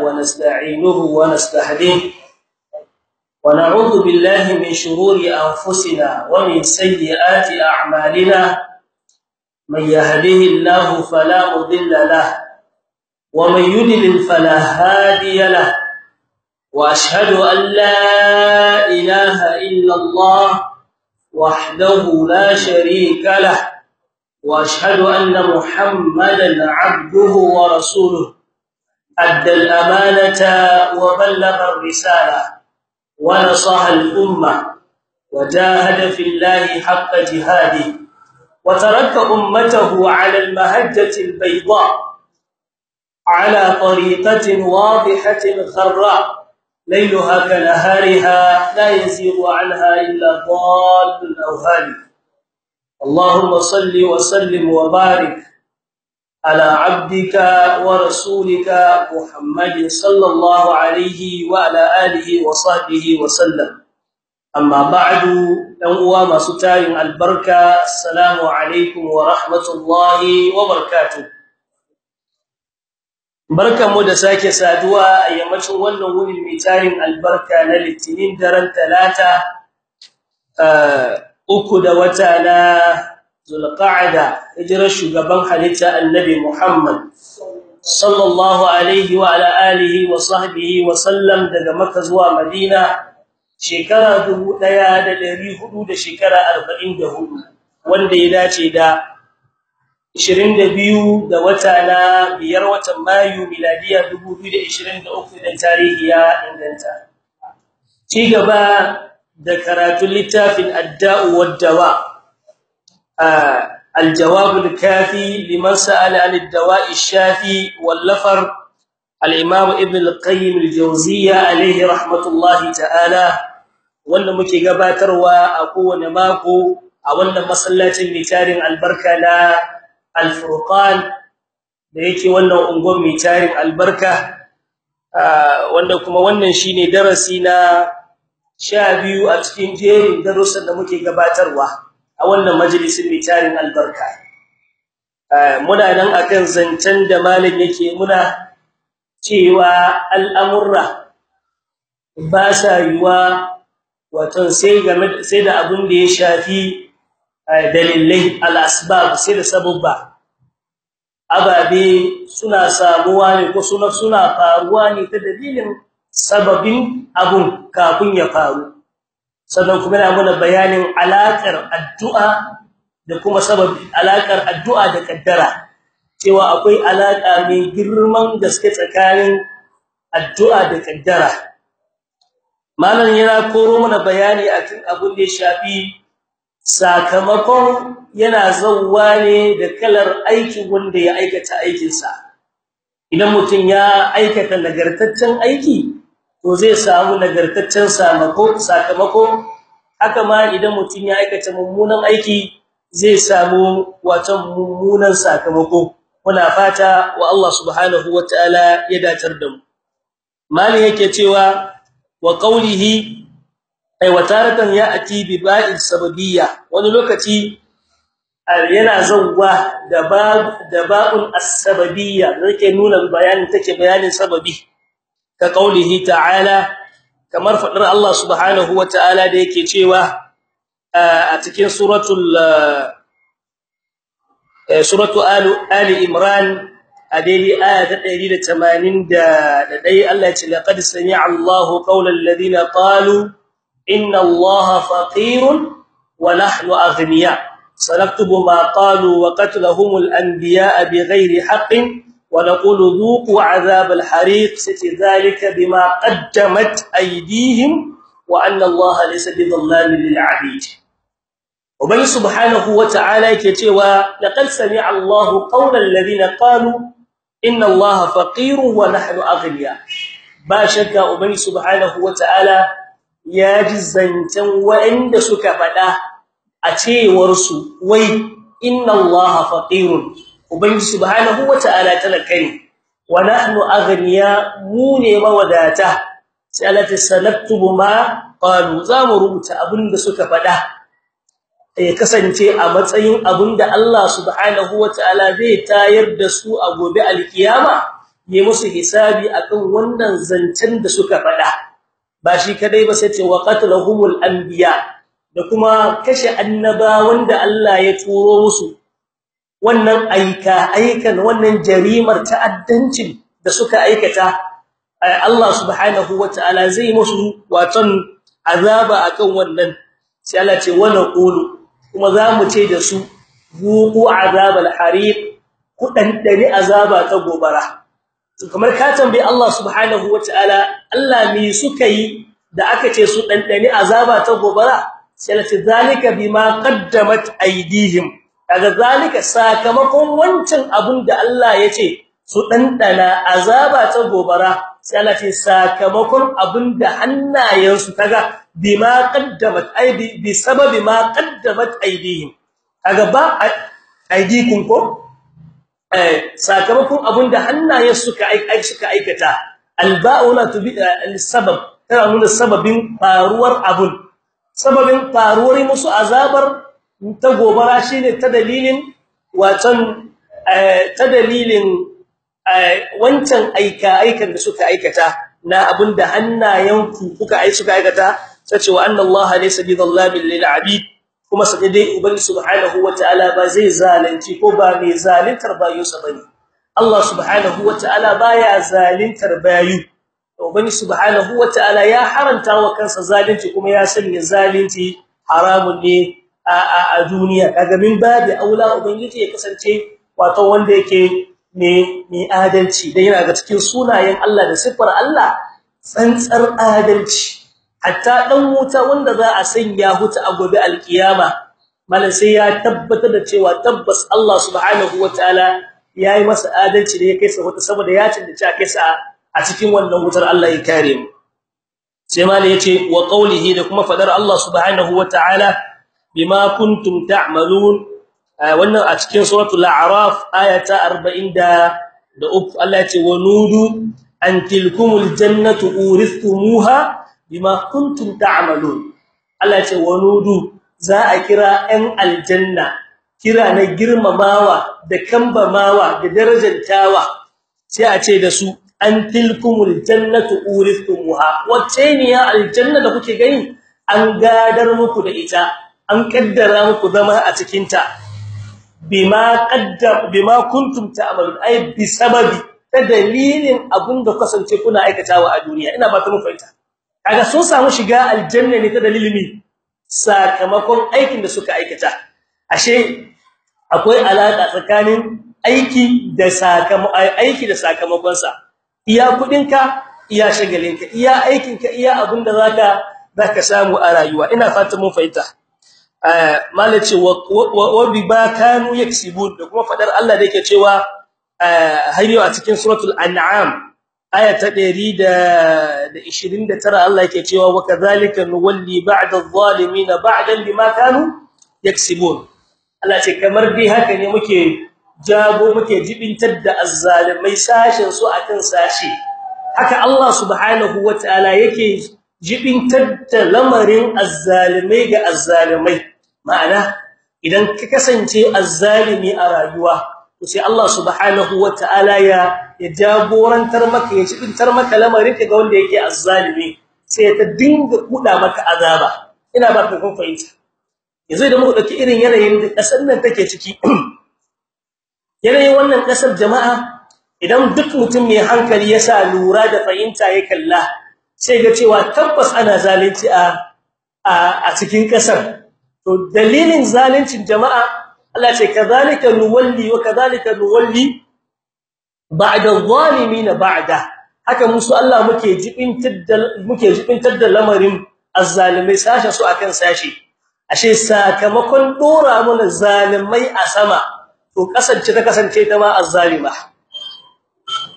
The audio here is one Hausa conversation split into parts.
ونستعينه ونستهديه. ونعوذ بالله من شرور أنفسنا ومن سيئات أعمالنا. من يهده الله فلا مضل له ومن يضلل فلا هادي له. وأشهد أن لا إله إلا الله وحده لا شريك له. وأشهد أن محمدا عبده ورسوله. أدى الأمانة وبلغ الرسالة ونصح الأمة وجاهد في الله حق جهاده وترك أمته على المهجة البيضاء على طريقة واضحة خضراء ليلها كنهارها لا يزيغ عنها إلا ضال أو هالك. اللهم صل وسلم وبارك على عبدك ورسولك محمد صلى الله عليه وعلى اله وصحبه وسلم amma ba'du dan uwa masu tarin albarka assalamu alaikum wa rahmatullahi wa barakatuh barkamu da sake saduwa a yammacin wannan wurin mai tarin albarka na litinin daren talata uku da wata na zulqa'da hijirar shugaban halitta annabi muhammad sallallahu alaihi wa ala alihi wa sahbihi wa sallam daga makka zuwa madina shekara 1400 da shekara 44 wanda ya dace da 22 da wata na biyar watan mayu miladiya 2023 da tarihi ya inganta. Ci gaba da karatun littafin adda'u wad-dawa. الجواب الكافي لمن سأل عن الدواء الشافي واللفر الامام ابن القيم الجوزيه عليه رحمه الله ta'ala wanda muke gabatarwa a kowane mako a wannan masallacin mitarin albarka na al-furqan da yake wannan ungon mitarin albarka wanda kuma wannan shine darasi na 12 a cikin jerin darussan da muke gabatarwa a wannan majalisin mitarin albarka. Muna nan akan zancen da malam yake muna cewa al'amurra ba sa yiwa wato sai game sai da abun da ya shafi dalilai al-asbab sai da sababba ababe suna samuwa ne ko suna suna faruwa ne ta dalilin sababin abun kafin ya faru. Sannan kuma yana mana bayanin alakar addu'a da kuma sababin alakar addu'a da kaddara cewa akwai alaka mai girman gaske tsakanin addu'a da kaddara malam yana koro mana bayani akan abin da ya shafi sakamakon yana zawwa ne da kalar aikin wanda ya aikata aikin sa idan mutum ya aikata nagartaccen aiki to zai samu nagartaccen sakamako sakamako. Haka ma idan mutum ya aikata mummunan aiki zai samu wato mummunan sakamako. Muna fata wa Allah subhanahu wataala ya dacar da mu. Mali yake cewa wa qawlihi ay wataratan ya'ti bi ba'il sababiyya. Wani lokaci yana zawwa da ba da ba'un as-sababiyya yake nuna bayanin take bayanin sababi. Ka qawlihi ta'ala kamar fadar Allah subhanahu wataala da yake cewa a cikin suratul suratu ali imran adeli aya ta 180 da dai Allah ya ce laqad sami'a Allahu qawla alladhina qalu inna Allaha faqirun wa nahnu aghniya. Sanaktubu ma qalu wa qatlahum al-anbiya'a bighayri haqqin wa naqulu dhuqu 'adhab al-hariq sati dhalika bima qaddamat aydihim wa anna Allaha laysa bidhallamin lil-'abid ubangi subhanahu wata'ala yake cewa laqad sami'a Allahu qawla alladhina qalu inna Allaha faqirun wa nahnu aghniya ba shakka ubangi subhanahu wata'ala ya ji zancen wa'anda suka fada a cewar su wai inna Allaha faqirun ubangi subhanahu wata'ala talakani wa nahnu aghniya mu ne mawadata. Sai Allah ta sanaktubu ma qalu. Zamu rubuta abin da suka fada ya kasance a matsayin abin da Allah subhanahu wataala zai tayar da su a gobe alkiyama yi musu hisabi akan wannan zancen da suka faɗa. Ba shi kadai ba sai ce wa qatlahumul anbiya. Da kuma kashe annabawan da Allah ya turo musu. Wannan aika aikan wannan jarimar ta'addancin da suka aikata Allah subhanahu wataala zai musu watan azaba akan wannan. Sai Allah ce wa naqulu kuma za mu ce da su buqu azabal hariq ku dandani azaba ta gobara. Kamar ka tambayi Allah subhanahu wataala Allah me suka yi da aka ce su dandani azaba ta gobara? Sai Allah ce zalika bima qaddamat aydihim. Kaga zalika sakamakon wancan abun da Allah ya ce su dandana azaba ta gobara sai Allah ce sakamakon abun da hannayensu kaga bima qaddamat aydi bi sababi ma qaddamat aydihim. Kaga ba aydikum ko? Eh sakamakon abun da hannayensu suka aika suka aikata. Alba'una tubi al-sabab tana nuna sababin faruwar abun. Sababin faruwar musu azabar ta gobara shine ta dalilin watan ta dalilin wancan aika aikan da suka aikata na abin da hannayenku kuka ai suka aikata sace wa anna Allah laysa bidhallabil lil abid kuma sai dai ubangi subhanahu wataala ba zai zalunci ko ba mai zalintar bayinsa ba ne. Allah subhanahu wataala baya zalintar bayu ubangi subhanahu wataala ya haranta wa kansa zalunci kuma ya sanya zalunci haramun ne a duniya. Kaga min babu aula ubangiji ya kasance wato wanda yake ne mai adalci. Dan yana ga cikin sunayen Allah da sifar Allah tsantsar adalci. Hatta dan wuta wanda za a sanya huta a gobe alkiyama malan sai ya tabbatar da cewa tabbas Allah subhanahu wataala yayi masa adalci da ya kai sa wata saboda ya cancanci a kai sa a cikin wannan wutar Allah ya kare mu. Sai malai ya ce wa qawlihi da kuma fadar Allah subhanahu wataala bima kuntum ta'malun. Wannan a cikin suratul a'raf ayata 40 da Allah ya ce wa nudu an tilkumul jannatu uristumuha bima kuntum ta'malun. Allah ya ce wa nudu za a kira ɗan aljanna kira na girmamawa da kambamawa da darajantawa. Sai a ce da su an tilkumul jannatu uristumuha. Wacce ne ya aljanna da kuke gani? An gadar muku da ita. An kaddara muku zama a cikin ta bima qaddam bima kuntum ta'malun. Ay bi sababi ta dalilin abin da kasance kuna aikatawa a duniya. Ina ba ta mu fahimta. Kaga sun samu shiga aljanna ne ta dalilin sakamakon aikin da suka aikata. Ashe akwai alaka tsakanin aiki da sakamakon aiki da sakamakon sa iya kudinka iya shagalinka iya aikinka iya abin da zaka zaka samu a rayuwa. Ina fatan mun fahimta. Malace wa biba kanu yaksibun. Da kuma fadar Allah da yake cewa hayyo a cikin suratul an'am aya ta 129 Allah yake cewa wa kadhalika nuwalli ba'da adh-dhalimin ba'dan bima kanu yaksibun. Allah ce kamar dai haka ne muke jago muke jibintar da azzalimai sashin su akan sashi haka Allah subhanahu wataala yake jibintar da lamarin azzalimai ga azzalimai ma'ana idan ka kasance azzalimi a rayuwa to sai Allah subhanahu wataala ya ya jagorantar maka ya jibintar maka lamarin ka ga wanda yake azzalimi sai ta dinga kuda maka azaba. Ina ba ka fahimta. Yanzu da mu ɗauki irin yanayin da ƙasar nan take ciki yanayin wannan ƙasar jama'a idan duk mutum mai hankali ya sa lura da fahimta ya kalla sai ga cewa tabbas ana zalunci a a cikin ƙasar to dalilin zaluncin jama'a Allah ce kazalika nuwalli wa kazalika nuwalli ba'da zalimin ba'da. Haka musu Allah muke jibintar da muke jibintar da lamarin azzalimai sashi su akan sashi ashe sakamakon dora mana zalimai a sama to kasance ta kasance ta ma azzalima.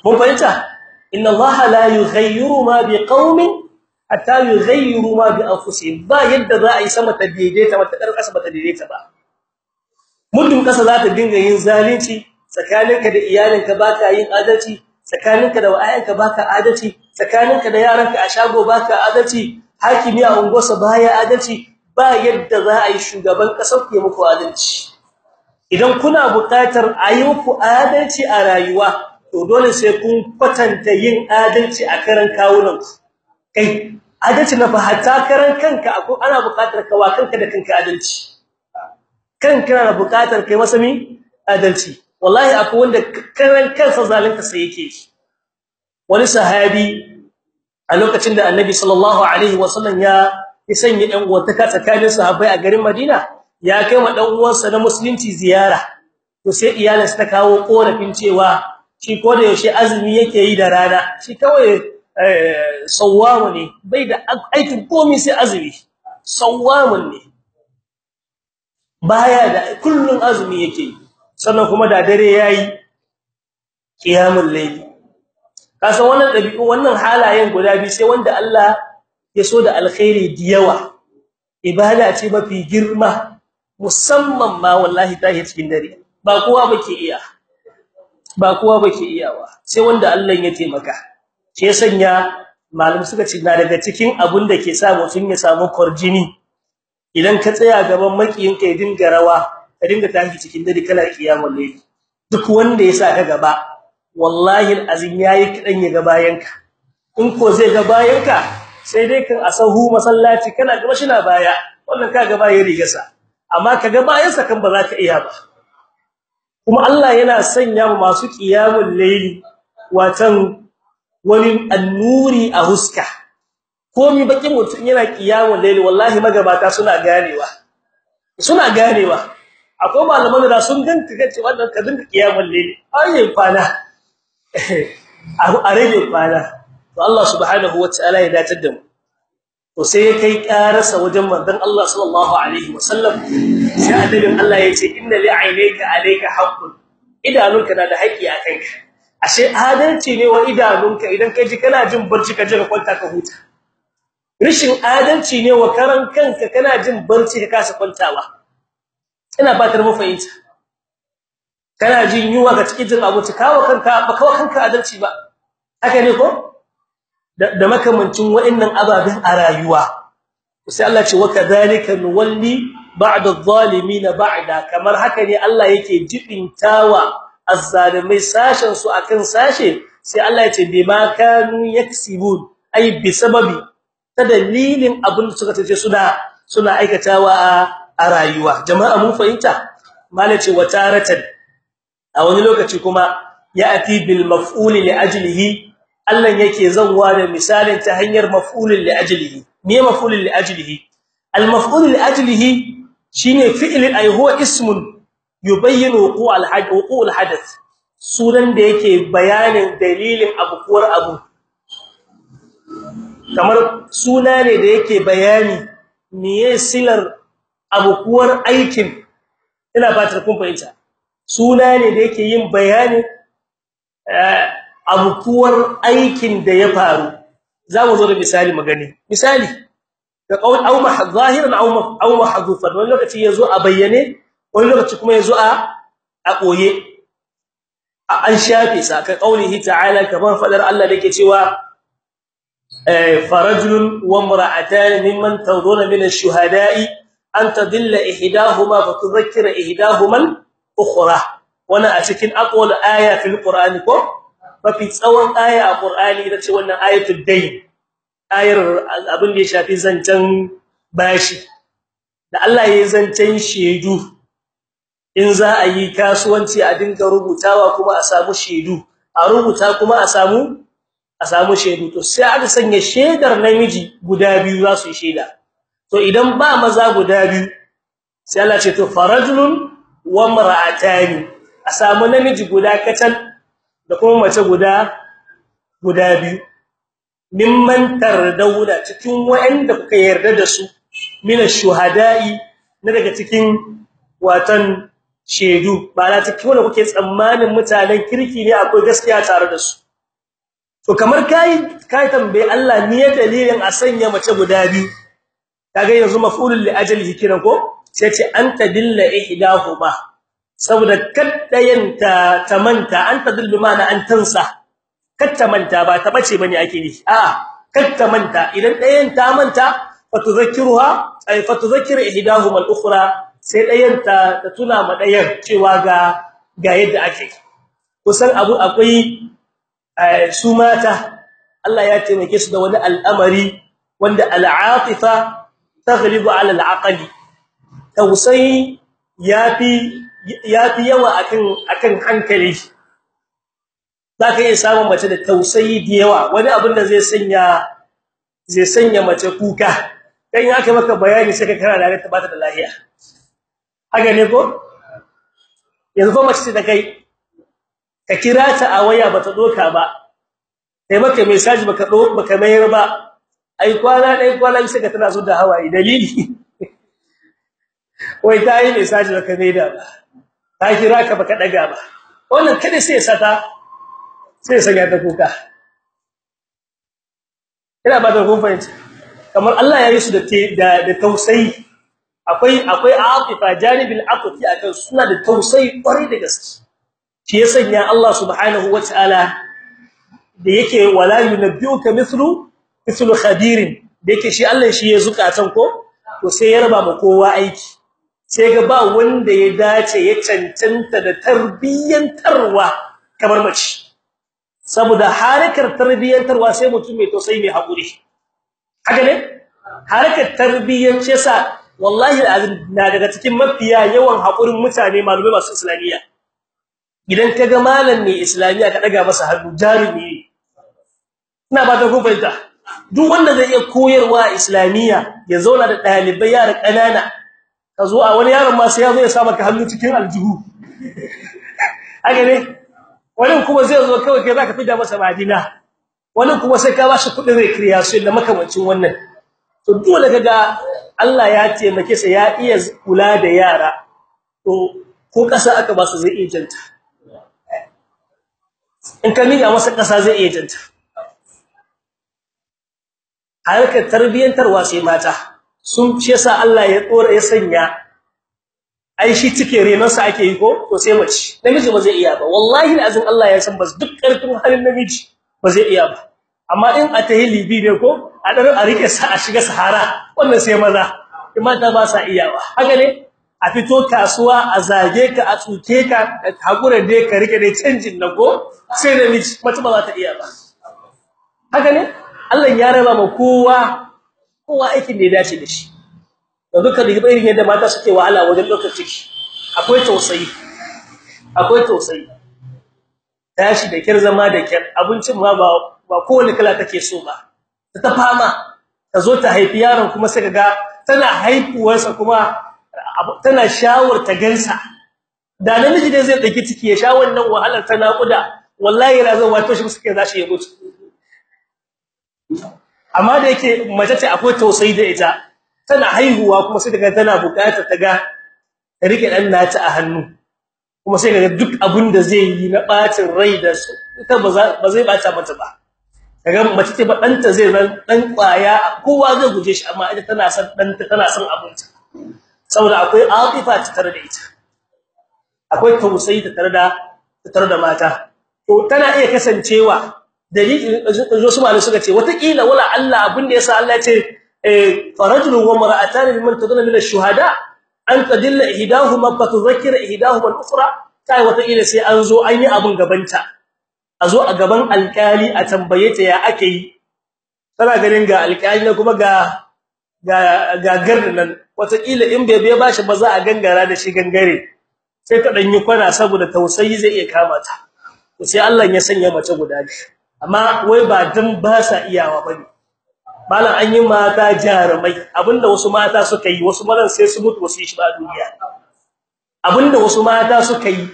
Mun fahimta? Inna allaha la yughayyiru ma biqaumin hatta yughayyiru ma bi anfusihim. Ba yadda za a yi sama ta daidaita mata kar kasa ba ta daidaita ba. Muddin kasa za ta dinga yin zalunci tsakaninka da iyalinka baka yin adalci tsakaninka da wayanka baka adalci tsakaninka da yaranka a shago baka adalci hakimi a ungosa baya adalci ba yadda za a yi shugaban ƙasar ku muku adalci. Idan kuna buƙatar a yi muku adalci a rayuwa to dole sai kun kwatanta yin adalci a karan kawunan kai adalci na fa hatta karan kanka akwai ana buƙatar ka wa kanka da kanka adalci. Kanka na buƙatar kai masa mi? Adalci. Wallahi akwai wanda karan kansa zalunta sai yake wani sahabi a lokacin da annabi sallallahu alaihi wasallam ya ya sanya ɗan uwantaka tsakanin sahabbai a garin Madina ya kai wa dan uwansa na musulunci ziyara. To sai iyalansa ta kawo korafin cewa shi ko da yaushe azumi yake yi da rana. Shi kawai sawwamu ne. Bai da aikin komai sai azumi. Sawwamun ne. Baya da kullun azumi yake sannan kuma da dare yayi qiyamul layl. Kasan wannan dabi'u wannan halayen guda biyu sai wanda Allah ya so da alkhairi diyawa ibada ce mafi girma musamman ma wallahi tahi cikin dare. Ba kowa bake iya. Ba kowa bake iyawa sai wanda Allah ya taimaka. Shi ya sanya malam suka ce na daga cikin abun da ke sa mutun ya samu kurjini idan ka tsaya gaban makiyin ka ya dinga rawa ka dinga tashi cikin dare kana kiyamul layl. Duk wanda ya sa ka gaba wallahi alazim yayi kidan ya ga bayanka. In ko zai ga bayanka sai dai kan asahu masallaci kana gaba shi na baya. Wannan ka ga bayan rigarsa. Amma kaga bayansa kan ba za ka iya ba. Kuma Allah yana sanya mu masu qiyamul layli watan wani annuri a huska. Komai bakin mutun yana qiyamul layli wallahi magabata suna ganewa. Suna ganewa. Akwai malaman da sun ganka kace wannan ka dinka qiyamul layli ayi kwana. A rage kwana. To Allah subhanahu wataala ya datar da mu. To sai kai karasa wajen manzon Allah sallallahu alaihi wasallam sai annabin Allah ya ce inna li aynayka alayka haqqun. Idanunka na da haƙi a kanka. Ashe adalci ne wa idanunka idan kai kana jin barci ka ka kwanta ka huta. Rishin adalci ne wa karan kanka kana jin barci ka kasa kwantawa. Ina fatar mu kana jin yuwa ga cikin jin abuci kawo kanka ba kawo kanka adalci ba. Haka ne ko? Da makamancin wa'annan ababin a rayuwa. Sai Allah ce wa kadhalika nuwalli ba'da adh-dhalimin ba'da. Kamar haka ne Allah yake jibintawa azzalimai sashen su akan sashe sai Allah ya ce bima kanu yaksibun. Ai bi sababi ta dalilin abin da suka tace suna suna aikatawa a rayuwa. Jama'a mun fahimta? Malace wataratan a wani lokaci kuma ya'ti bil maf'ul li ajlihi. Allah yake zanwa da misalin ta hanyar maf'ulin li ajlihi. Me maf'ulin li ajlihi? Al maf'ul li ajlihi shine fi'l ay huwa ismun. Yubayyinu wuqu' al hadath sunan da yake bayanin dalilin abukuwar abu. Kamar suna ne da yake bayani meye silar abukuwar aikin. Ina fatar kun fahimta. Suna ne da yake yin bayani abukuwar aikin da ya faru. Zamu zo da misali magani misali da qaul aw mahzahiran aw aw mahdhufan wani lokaci ya zo a bayyane wani lokaci kuma ya zo a a koye an shafe sa ka qaulihi ta'ala kamar fadar Allah dake cewa farajulun wa imra'atan mimman tawduna min ash-shuhada'i an tadilla ihdahuma fa tudhakkira ihdahuma al-ukhra wana a cikin aqwal aya fil qur'ani ko? Mafi tsawon aya a Qur'ani ita ce wannan ayatul dayn ayar abin da ya shafi zancen bashi. Da Allah ya zancen shedu in za a yi kasuwanci a dinga rubutawa kuma a samu shedu a rubuta kuma a samu a samu shedu to sai aka sanya shedar namiji guda biyu za su yi sheda to idan ba maza guda biyu sai Allah ce to farajulun wa mar'atani a samu namiji guda kacal da kuma mace guda guda biyu. Mimman tardawuna cikin wa'anda kuka yarda da su min ash-shuhada'i na daga cikin watan shedu ba na cikin wanda kuke tsammanin mutanen kirki ne akwai gaskiya tare da su. To kamar kai kai tambaye Allah ne dalilin a sanya mace guda biyu. Kaga yanzu maf'ulul li ajlihi kiran ko? Sai ce anta dilla ihdahuma. Saboda kaddayan ta anta dillu mana an tansa. Ba ta bace ba ne ake yi a kattamanta idan ɗayan ta manta fatuzakkiruha ay fatuzakkiru ihdahuma al-ukhra sai ɗayan ta ta tuna ma ɗayan cewa ga ga yadda ake. Kusan abu akwai su mata Allah ya taimake su da wani al'amari wanda al'atifa taghlibu ala al'aqli. Tausayi yafi yafi yawa akan akan hankali. Zaka iya samun mace da tausayi da yawa. Wani abin da zai sanya zai sanya mace kuka. Dan in aka maka bayani sai ka kana da ta bata da lafiya. Haka ne ko? Yanzu ko mace da kai ka kira ta a waya bata doka ba. Sai maka message baka do baka mayar ba. Ai kwana dai kwana sai ka tana so da hawaye. Dalili? Wai ta yi message baka mai da ba. Ta kira ka baka daga ba. Wannan kada sai sata sai sanya ta kuka. Ina ba da kun fahimta kamar Allah ya yi su da da tausayi. Akwai akwai atifa janibil atifi akan suna da tausayi ƙwarai da gaske. Shi ya sanya Allah subhanahu wataala da yake wala yunabbiuka mithlu mithlu khabirin. Da yake shi Allah shi ya zukatan ko to sai ya raba ma kowa aiki. Sai ga ba wanda ya dace ya cancanta da tarbiyyantarwa kamar mace. Saboda harkar tarbiyyantarwa sai mutum mai tausayi mai haƙuri haka ne? Harkar tarbiyyance sa wallahi alazim na daga cikin mafiya yawan hakurin mutane malumai masu islamiyya. Idan kaga malam ne islamiyya ka daga masa hannu jarumi ina ba ta gobaita duk wanda zai iya koyarwa islamiyya ya zauna da ɗalibai yara kanana ka zo a wani yaron ma sai ya zo ya sa maka hannu cikin aljihu. Ne? Wani kuma zai zo kawai kai zaka fida masa madina wani kuma sai ka bashi kuɗin recreation da makamancin wannan. To dole kaga Allah ya taimake sa ya iya kula da yara. To ko kasa aka ba su zai iya janta. In ka miƙa masa kasa zai iya janta. Harkar tarbiyantarwa sai mata. Sun ce sa Allah ya tsora ya sanya ai shi cike renansa ake yi ko? To sai mace. Namiji ba zai iya ba. Wallahi azin Allah ya san bas duk ƙarfin halin namiji ba zai iya ba. Amma in a tahi libi ne ko? A dar a riƙe sa a shiga sahara. Wannan sai maza. Mata ba sa iya ba haka ne? A fito kasuwa a zage ka a tsuke ka hakura dai ka riƙe dai canjin na ko? Sai namiji mace ba za ta iya ba. Haka ne? Allah ya raba ma kowa kowa aikin da ya dace da shi. Yanzu ka dubi irin yadda mata suke wahala wajen lokacin ciki. Akwai tausayi. Akwai tausayi. Tashi da kyar zama da kyar. Abincin ma ba ba kowane kala take so ba. Ta fama ta zo ta haifi yaron kuma sai kaga tana haifuwarsa kuma tana shawar ta gansa. Da namiji dai zai ɗauki ciki ya sha wannan wahalar ta nakuda wallahi yana zo wato shi suke zashi ya mutu. Amma da yake mace ce akwai tausayi da ita tana haihuwa kuma sai daga tana buƙatar ta ga riƙe dan nata a hannu. Kuma sai ga duk abin da zai yi na bacin rai da su ita ba zai bata mata ba. kaga mace ce ba danta zai ran dan ƙwaya kowa zai guje shi amma ita tana san danta tana san abinci saboda akwai aqifa ta tare da ita. Akwai tausayi ta tare da tare da mata. To tana iya kasancewa dalilin wasu malamai suka ce wataƙila wala Allah abin da yasa Allah ya ce eh, farajulun wa mar'atan liman tadalla min ash-shuhada an tadilla ihdahuma fa tudhakkira ihdahuma al-ukhra. Kai wataƙila sai an zo an yi abin gabanta. A zo a gaban alkali a tambaye ta ya ake yi. Tana ganin ga alkali na kuma ga ga gagar nan. Wata ila in bai bai bashi ba za a gangara da shi gangare. Sai ta danyi kwana saboda tausayi zai iya kama ta. Sai Allah ya sanya mace guda ne amma wai ba dan ba sa iyawa ba ne malam an yi mata jarumai. Abinda wasu mata suka yi wasu mazan sai su mutu wasu shi ba duniya. Abinda wasu mata suka yi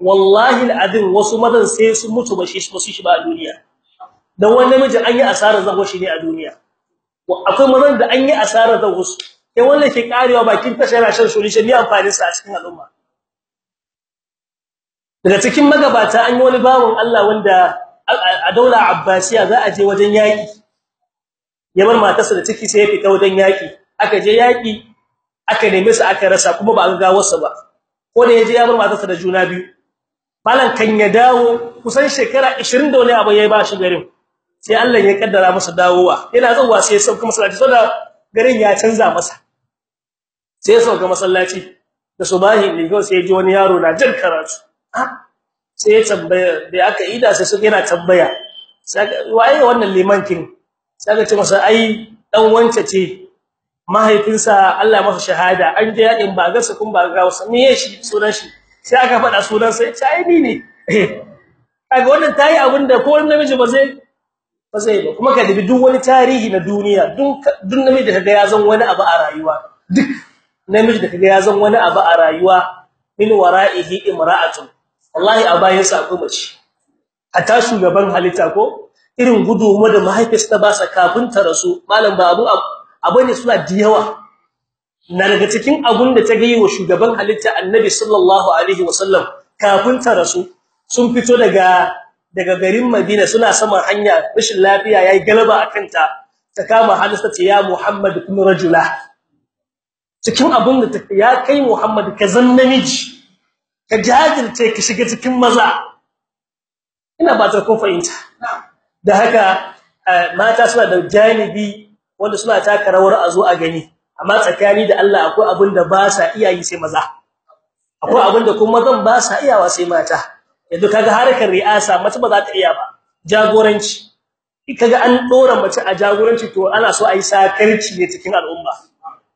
wallahi alazim wasu mazan sai su mutu ba shi wasu shi ba duniya. Dan wani namiji an yi asarar zago shi ne a duniya. Akwai mazan da an yi asarar zago su. Sai wannan ke karewa bakin tashi yana shan solution ne amfani sa a cikin al'umma? Daga cikin magabata an yi wani bawon Allah wanda a daula abbasiya za a je wajen yaki ya bar matarsa da ciki sai ya fita wajen yaki aka je yaki aka neme su aka rasa kuma ba an ga wasu ba. Ko da ya je ya bar matarsa da juna biyu. Balan kan ya dawo kusan shekara 20 da wani abu yayi ba shi garin. Sai Allah ya kaddara masa dawowa. Yana zuwa sai sauka masallaci saboda garin ya canza masa. Sai sauka masallaci. Da subahi ne go sai ji wani yaro na jin karatu. Sai ya tambaya da aka ida sai suka yana tambaya. Waye wannan liman kin? Sai aka ce masa ai dan wance ce. Mahaifinsa Allah masa shahada. An je yaƙin ba ga kun ba ga wasu. Me shi sunan shi? Sai aka faɗa sunan sai ce ai ni ne. Kaga wannan tayi abin da ko wani namiji ba zai ba zai ba. Kuma ka dubi duk wani tarihi na duniya duk duk namiji da kaga ya zan wani abu a rayuwa duk namiji da kaga ya zan wani abu a rayuwa min wara'ihi imra'atun. Wallahi a bayan sa akwai mace. Hatta shugaban halitta ko irin gudunmu da mahaifiyarsa ta ba sa kafin ta rasu. Malam ba abu abu ne suna da yawa. Na daga cikin abun da ta ga wa shugaban halitta annabi sallallahu alaihi wasallam kafin ta rasu sun fito daga daga garin Madina suna saman hanya rashin lafiya yayi galaba akan ta ta kama halista ce ya Muhammad kun rajula. Cikin abun da ya kai Muhammad ka zan namiji ka jajirce ka shiga cikin maza. Ina ba ta kun fahimta. Da haka mata suna da janibi wanda suna taka rawar a zo a gani. Amma tsakani da Allah akwai abin da ba sa iyayi sai maza. Akwai abin da kuma mazan ba sa iyawa sai mata. Yanzu kaga harkar ri'asa mace ba za ta iya ba. Jagoranci. Kaga an dora mace a jagoranci to ana so a yi sakarci ne cikin al'umma.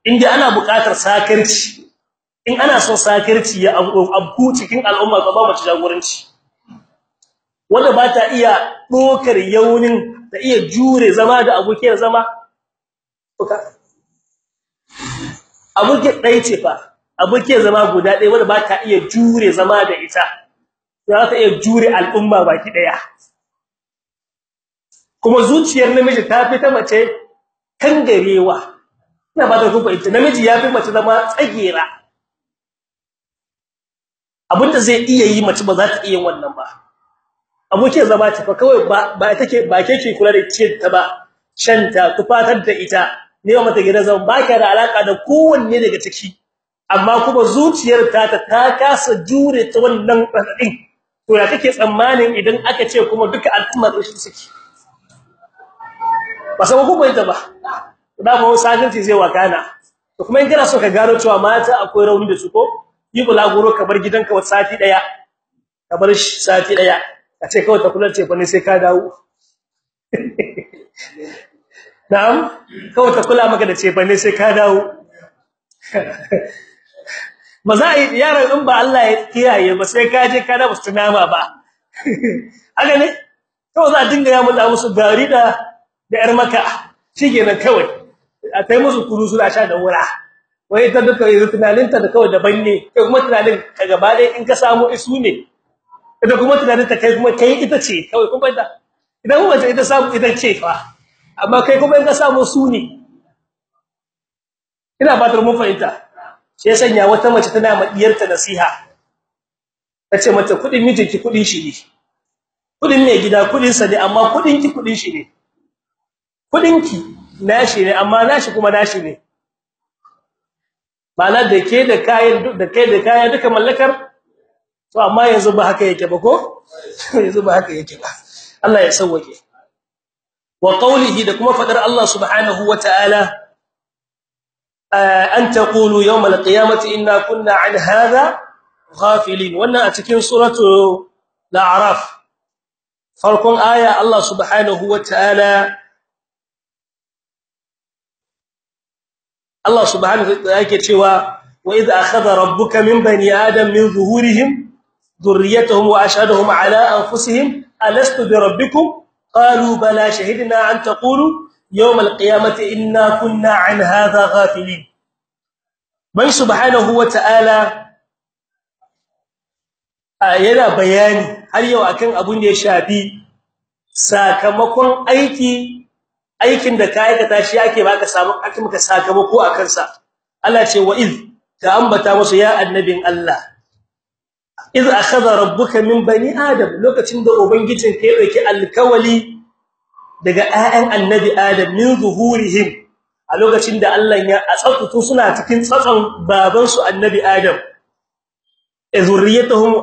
Inda ana buƙatar sakarci in ana son sakarci ya abu cikin al'umma ba mace jagoranci. Wanda ba ta iya dokar yaunin da iya jure zama da abokiyar zama abuke dai ce fa. Abokiyar zama guda ɗaya wanda ba ta iya jure zama da ita. Za ta iya jure al'umma baki ɗaya kuma zuciyar namiji ta fi ta mace kangarewa. Ina ba ta kuma ita namiji ya fi mace zama tsagera. Abinda zai iya yi mace ba za ta iya wannan ba. Abokin zama ta fa kawai ba take ba keke kula da ce ta ba. Shanta tufatar da ita. Ne mata gidan zama ba ka da alaka da kowanne daga ciki. Amma kuma zuciyar ta ta kasa jure ta wannan radadin to ya kake tsammanin idan aka ce kuma duka al'ummar shi suke? Ba sai ku bayyana ba. Da ba sakinci zai wakana to kuma in kana so ka gano cewa mata akwai rauni da su ko yi bulaguro ka bar gidanka wata sati ɗaya ka bar sati ɗaya ka ce kawai ta kula ce fa ne sai ka dawo. na'am? Kawai ta kula maka da ce fa ne sai ka dawo. Ba za a yaran in ba Allah ya kiyaye ba sai ka je ka da musu nama ba. Haka ne? To za a dinga ya mulla musu gari da da yar maka. Shikenan kawai. A kai musu kuru su da sha da wura. Wai ta duka yanzu tunaninta da kawai daban ne. Kai kuma tunanin ka gaba dai in ka samu isu ne. Ita kuma tunanin ta kai kuma kai ita ce. Kawai kuma ita idan kuma ita samu ita ce fa. Amma kai kuma in ka samu su ne. Ina fatar mun fahimta. Sai sanya wata mace tana ma diyarta nasiha. Tace mata kuɗin mijinki kuɗin shi ne. Kudin ne gida kuɗin sa ne amma kuɗin ki kuɗin shi ne. Kudin ki nashi ne amma nashi kuma nashi ne. Bana da ke da kayan da kai da kaya duka mallakar? To amma yanzu ba haka yake ba ko? Yanzu ba haka yake ba. Allah ya sauke وقوله لكم كما الله سبحانه وتعالى آه، أن تقولوا يوم القيامة إنا كنا عن هذا غافلين. وأنا أتكين سورة الأعراف. فلكم آية الله سبحانه وتعالى الله سبحانه yake cewa wa idha akhadha rabbuka min bani adam min zuhurihim dhurriyyatuhum wa ashhaduhum ala anfusihim bala shahidna an taqulu yawm alqiyamati inna kunna an hadha ghafilin bai subhanahu wa ta'ala yana bayani har yau akan abun da ya shafi sakamakon aiki aikin da ka aikata shi yake baka samu maka sakamako akan sa Allah ce wa iz ka ambata musu ya annabin Allah iz akhadha rabbuka min bani adam lokacin da ubangijin ka ya ɗauki alkawali daga ayyan annabi adam min zuhurihim a lokacin da Allah ya atsatsu suna cikin tsatson baban su annabi adam zurriyatuhum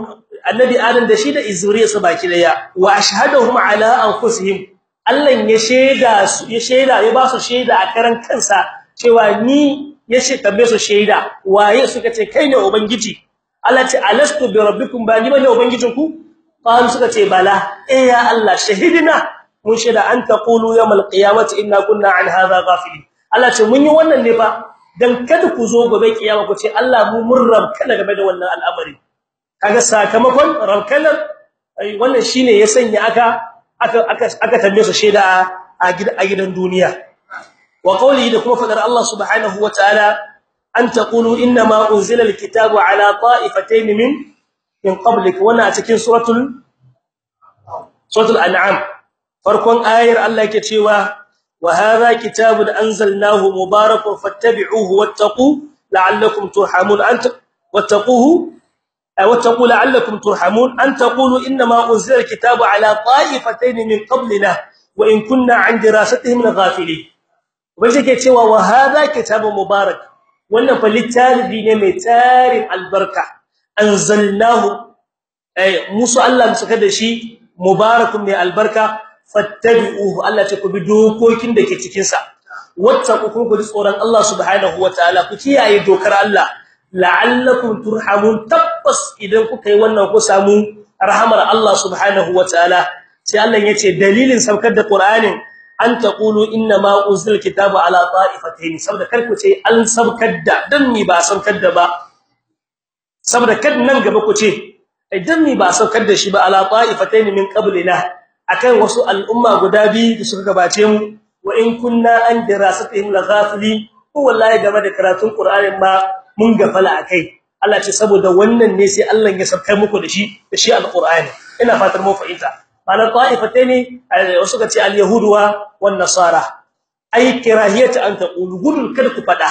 annabi adam da shi da zuriyarsa baki ɗaya wa ashhadahum ala anfusihim Allah ya sheda su ya sheda ya ba su sheda a karan kansa cewa ni ya ce su sheda waye suka ce kai ne ubangiji Allah ce alastu bi rabbikum ba ni ba ne ubangijinku? Qalu suka ce bala eh ya Allah shahidina mun shaida an taqulu yawmal qiyamati inna kunna an hadha ghafilin. Allah ce mun yi wannan ne fa dan kada ku zo gobe kiyama ku ce Allah mu mun rabkana game da wannan al'amari kaga sakamakon rabkanar wannan shine ya sanya aka aka aka tambaye su shaida a gidan duniya. Wa qawli da kuma fadar Allah subhanahu wa ta'ala an taqulu inna ma unzila alkitabu ala ta'ifatayn min min qablik wana cikin suratul suratul an'am farkon ayar Allah yake cewa wa hadha kitabun anzalnahu mubarakun fattabi'uhu wattaqu la'allakum turhamun anta wattaquhu wattaqu la'allakum turhamun an taqulu inna ma unzila alkitabu ala ta'ifatayn min qablina wa in kunna 'an dirasatihim ghafilin wajen ke cewa wa hadha kitabun mubarak wannan fa littafi ne mai tarin albarka. Anzalnahu ay musu Allah suka da shi mubarakun mai albarka. Fattabi'uhu Allah ce ku bi dokokin da ke cikin sa wattaqu ku ji tsoron Allah subhanahu wataala ku kiyaye dokar Allah. La'allakum turhamun. Tabbas idan kuka yi wannan ku samu rahamar Allah subhanahu wataala sai Allah ya ce dalilin saukar da Qur'anin an taqulu inna ma uzil kitabu ala ta'ifatayn. Saboda kar ku ce an saukar da dan mi ba saukar da ba? Saboda kad nan gaba ku ce idan mi ba saukar da shi ba ala ta'ifatayn min qablina akan wasu al'umma guda biyu da suka gabace mu wa in kunna an dirasatihim laghafilin ko wallahi game da karatun qur'anin ma mun gafala akai Allah ce saboda wannan ne sai Allah ya saukar muku da shi da shi alqur'ani. Ina fatar mu fahimta. Ana ta'ifatayn wasu ka ce al-yahudu wan nasara. Ai kirahiyata an taqulu gudun kada ku fada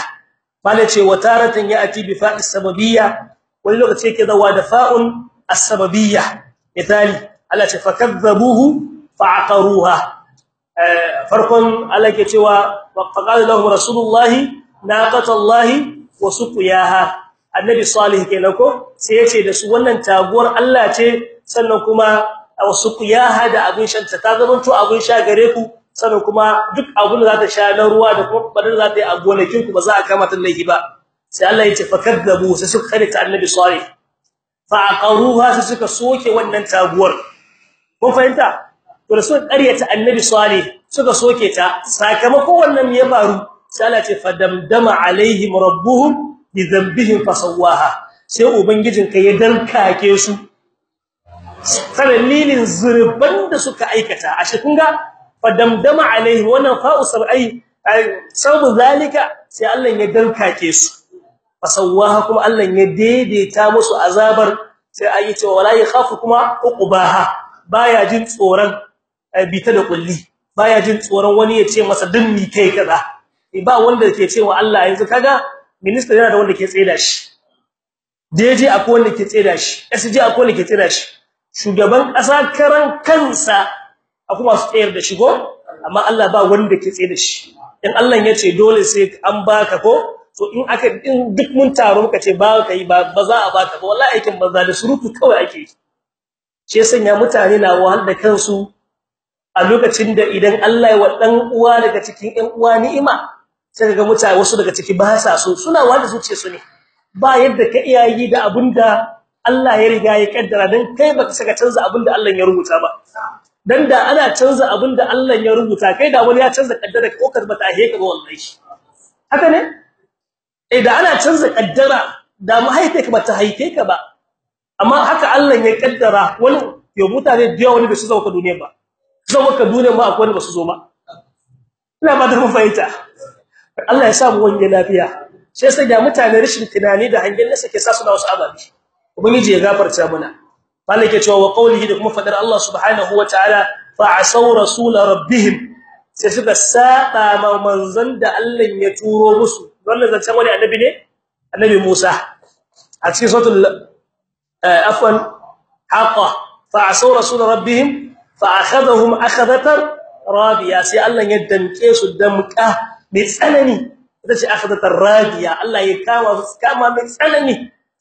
bala ce wataratan ya'ti bi fa'i sababiyya wani lokaci yake zawa da fa'un as-sababiyya. Misali Allah ce fakadzabuhu fa'aqaruha. Farkon Allah ke cewa faqala lahu rasulullahi naqatallahi wa suqiyaha annabi salih kenan ko? Sai ya ce da su wannan taguwar Allah ce sannan kuma wasu kuyaha da abin shan ta zamanto abin sha gare ku sannan kuma duk abin da za ta sha na ruwa da kuma badar za ta yi a gonakin ku ba za a kama ta laifi ba. Sai Allah ya ce fakadzabu sai suka kare ta annabi salih. Fa aqaruha sai suka soke wannan taguwar. Kun fahimta? To da suka kare ta annabi salih suka soke ta sakamakon wannan ya faru sai Allah ya ce fadamdama alaihim rabbuhum bi dhanbihim fasawaha sai ubangijinka ya dankake su sanalilin zurban da suka aikata. Ashe kun ga fadamdama alaihi wannan fa'u sab'i sabu zalika sai Allah ya dalkake su. Fasawaha kuma Allah ya daidaita musu azabar sai ayi cewa kuma uqbaha baya jin tsoron bita da kulli baya jin wani ya ce masa dinni kai kaza. Ba wanda ke cewa Allah yanzu kaga minister yana da wanda ke tsaida shi. DJ akwai wanda ke tsaida shi SJ akwai wanda ke tsaida shi. Shugaban ƙasa karan kansa a kuma su tsayar da shi ko? Amma Allah ba wanda ke tsaye da shi. In Allah ya ce dole sai an baka ko? To in aka in duk mun taro muka ce ba ka yi ba ba za a baka ba. Wallahi aikin banza da surutu kawai ake shi sanya mutane na wahal da kansu a lokacin da idan Allah ya wa dan uwa daga cikin ƴan uwa ni'ima sai ga mutane wasu daga ciki ba sa so. Suna wanda zuciye su ne. Ba yadda ka iyayi da abunda Allah ya riga ya kaddara dan kai baka saka canza abin da Allah ya rubuta ba. Dan da ana canza abin da Allah ya rubuta kai da wani ya canza kaddara ko ka bata heka ba wallahi. Haka ne? Eh da ana canza kaddara da mahaife ka bata haife ka ba. Amma haka Allah ya kaddara wani yo mutane da yawa wani da su zauka duniya ba. Ka duniya ma akwai wani ba su zo ba. Ina ba da mun fahimta. Allah ya sa mu wani lafiya. Sai sai da mutane rashin tunani da hangen nasa ke sa su da wasu ababi ubangiji ya gafarta mana malike cewa wa qawlihi da kuma fadar Allah subhanahu wa ta'ala fa asaw rasul rabbihim sai suka saba ma manzon da Allah ya turo musu wannan zancen wani annabi ne annabi Musa a cikin suratul afwan haqa fa asaw rasul rabbihim fa akhadhahum akhadatan radiya sai Allah ya danke su damka mai tsanani ita ce akhadatar radiya Allah ya kama su kama mai tsanani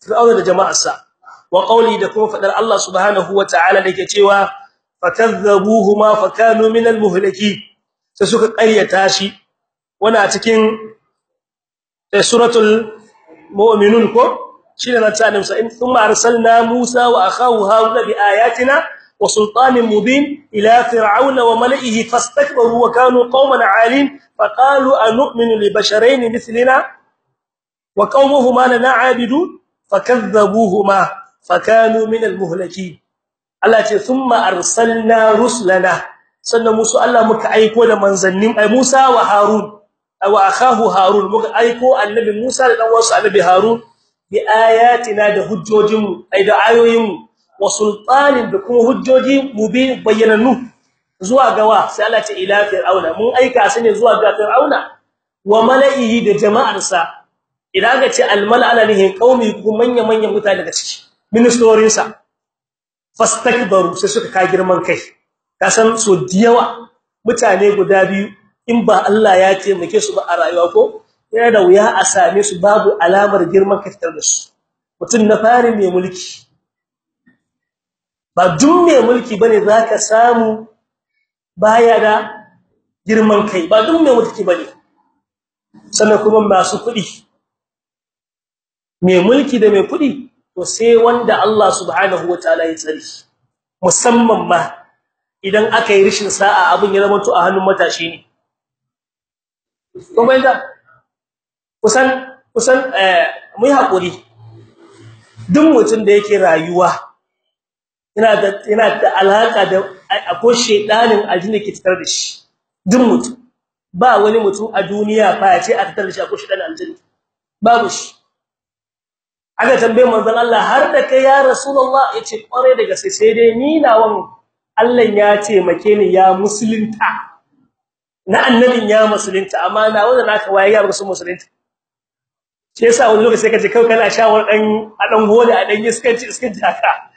fir'auna da jama'arsa wa qawli da kuma fadar Allah subhanahu wa ta'ala dake cewa fakazzabuhuma fakanu minal muhliki. Sai suka ƙaryata shi. Wana cikin suratul mu'minun ko? Shine nan ta annabi in thumma arsalna Musa wa akhahu Harun bi ayatina wa sultanin mubin ila fir'auna wa mala'ihi fastakbaru wa kanu qauman 'alin faqalu anu'minu li basharayn mithlina wa qaumuhuma lana 'abidun fakadzabuhuma fakanu min al-muhlakin Allah ce thumma arsalna rusulana sannan musu Allah muka aiko da manzannin ai Musa wa Harun wa akahu Harun muka aiko annabi Musa da dan wasu annabi Harun bi ayatina da hujjojinmu ai da ayoyinmu wa sultanin da kuma hujjoji mubin bayyanannu zuwa gawa sai Allah ce ila fir'auna mun aika su ne zuwa ga fir'auna wa mala'ihi da jama'arsa idan ga ce al-mala'ala ne qaumi ko manya manyan mutane daga ciki ministerin sa fastakbaru sai suka ka girman kai. Kasan so diyawa mutane guda biyu in ba Allah ya taimake su ba a rayuwa ko yana da wuya a same su babu alamar girman kai da su. Mutum na fari mai mulki. Ba duk mai mulki ba ne zaka samu baya da girman kai. Ba duk mai mulki ba ne sannan kuma masu kuɗi mai mulki da mai kuɗi to sai wanda Allah subhanahu wataala ya tsari musamman ma idan aka yi rishin sa'a abin ya zama to a hannun matashi ne. Kuma inda kusan kusan eh mu yi haƙuri duk mutum da yake rayuwa yana da yana da alaka da akwai shedanin aljini ke tsitar da shi. Duk mutum. Ba wani mutum a duniya fa ya ce a tsitar da shi akwai shedanin aljini babu shi. Aka tambaye manzon Allah har da kai ya rasulullah? Yace kware daga sai sai dai ni nawan Allah ya ce make ni ya musulunta. Na annabin ya musulunta amma na wanda naka waye ya rasul musulunta? Shi yasa wani lokaci sai kaje kai kana shawar dan a dan gole a dan iskanci iskanci haka.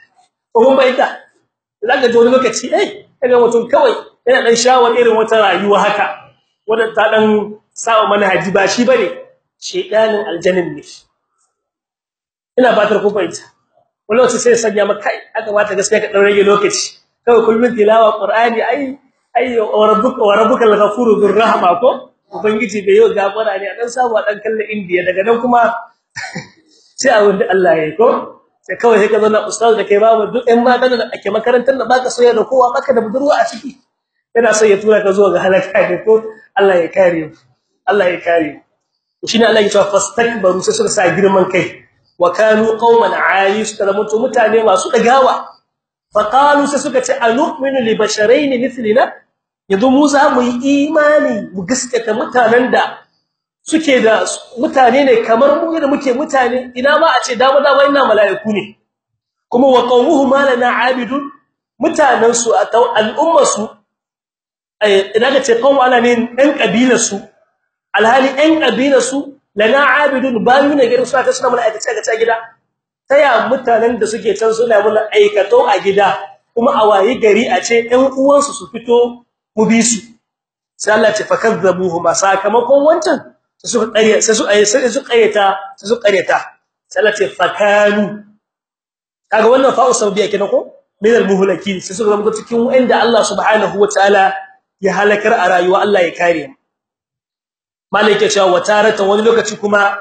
Ko mun baita zaka ji wani lokaci eh kaga mutum kawai yana dan shawar irin wata rayuwa haka wanda ta dan sawa manhaji ba shi ba ne shedanin aljannin ne ina batar ku baita wani lokaci sai sanya maka kai aka bata gaskiya ka dan rage lokaci. Kawai kullun tilawa qur'ani ai ai wa rabbuka wa rabbuka al-ghafuru dhur rahma ko? Ubangiji da yau gafara ne a dan samu a dan kallon indiya. Daga nan kuma sai a wanda Allah ya yi ko? Sai kawai sai ka zo na ustaz da kai babu duk ɗan matan da ake makarantar da baka soyayya da kowa baka da budurwa a ciki. Yana so ya tura ka zuwa ga halaka ne ko? Allah ya kare Allah ya kare shine Allah ya ce fastakbaru sai sa girman kai. Wa kanu qauman ayis kalamutu mutane masu dagawa faqalu sai suka ce anu'minu li basharayn mithlina? Yanzu mu za mu yi imani mu gaskata mutanen da suke da mutane ne kamar mu da muke mutane. Ina ma a ce dama dama ina mala'iku ne. Kuma wa qawmuhu ma lana abidun? Mutanen su al'umma su ina ga ce qawmu ana ne ɗan kabilar su. Alhali ɗan kabilar su lana abidun bayu ne gidan su aka suna mala'ikaci ga ta gida. Taya mutanen da suke can suna mun aikato a gida kuma a wayi gari a ce ɗan uwansu su fito mu bi su. Sai Allah ce fakazzabuhuma. Sakamakon wancan su ƙarya sai su ayi sai su ƙaryata sai su ƙaryata. Sai Allah ce fakanu. Kaga wannan fa'u sabiya kenan ko? Min al-muhlakin sai su zama cikin wanda Allah subhanahu wataala ya halakar a rayuwa Allah ya kare mu. Malaka cewa wataratan wani lokaci kuma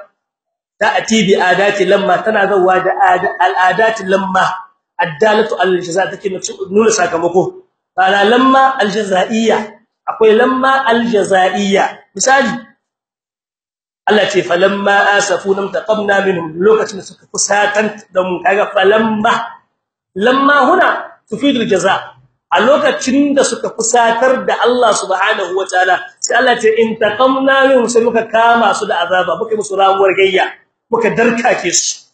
ta'ati bi adati lamma tana zawa da al-adati lamma addalatu al-jaza take nuna sakamako. Bana lamma al-jazaiyya akwai lamma al-jazaiyya misali Allah ce falamma asafuna taqamna minhum. Lokacin da suka kusatan da mu kaga falamma lamma huna tufidul jaza a lokacin da suka kusatar da Allah subhanahu wataala sai Allah ce in taqamna minhum sai muka kama su da azaba muka musu ramuwar gayya muka darkake su.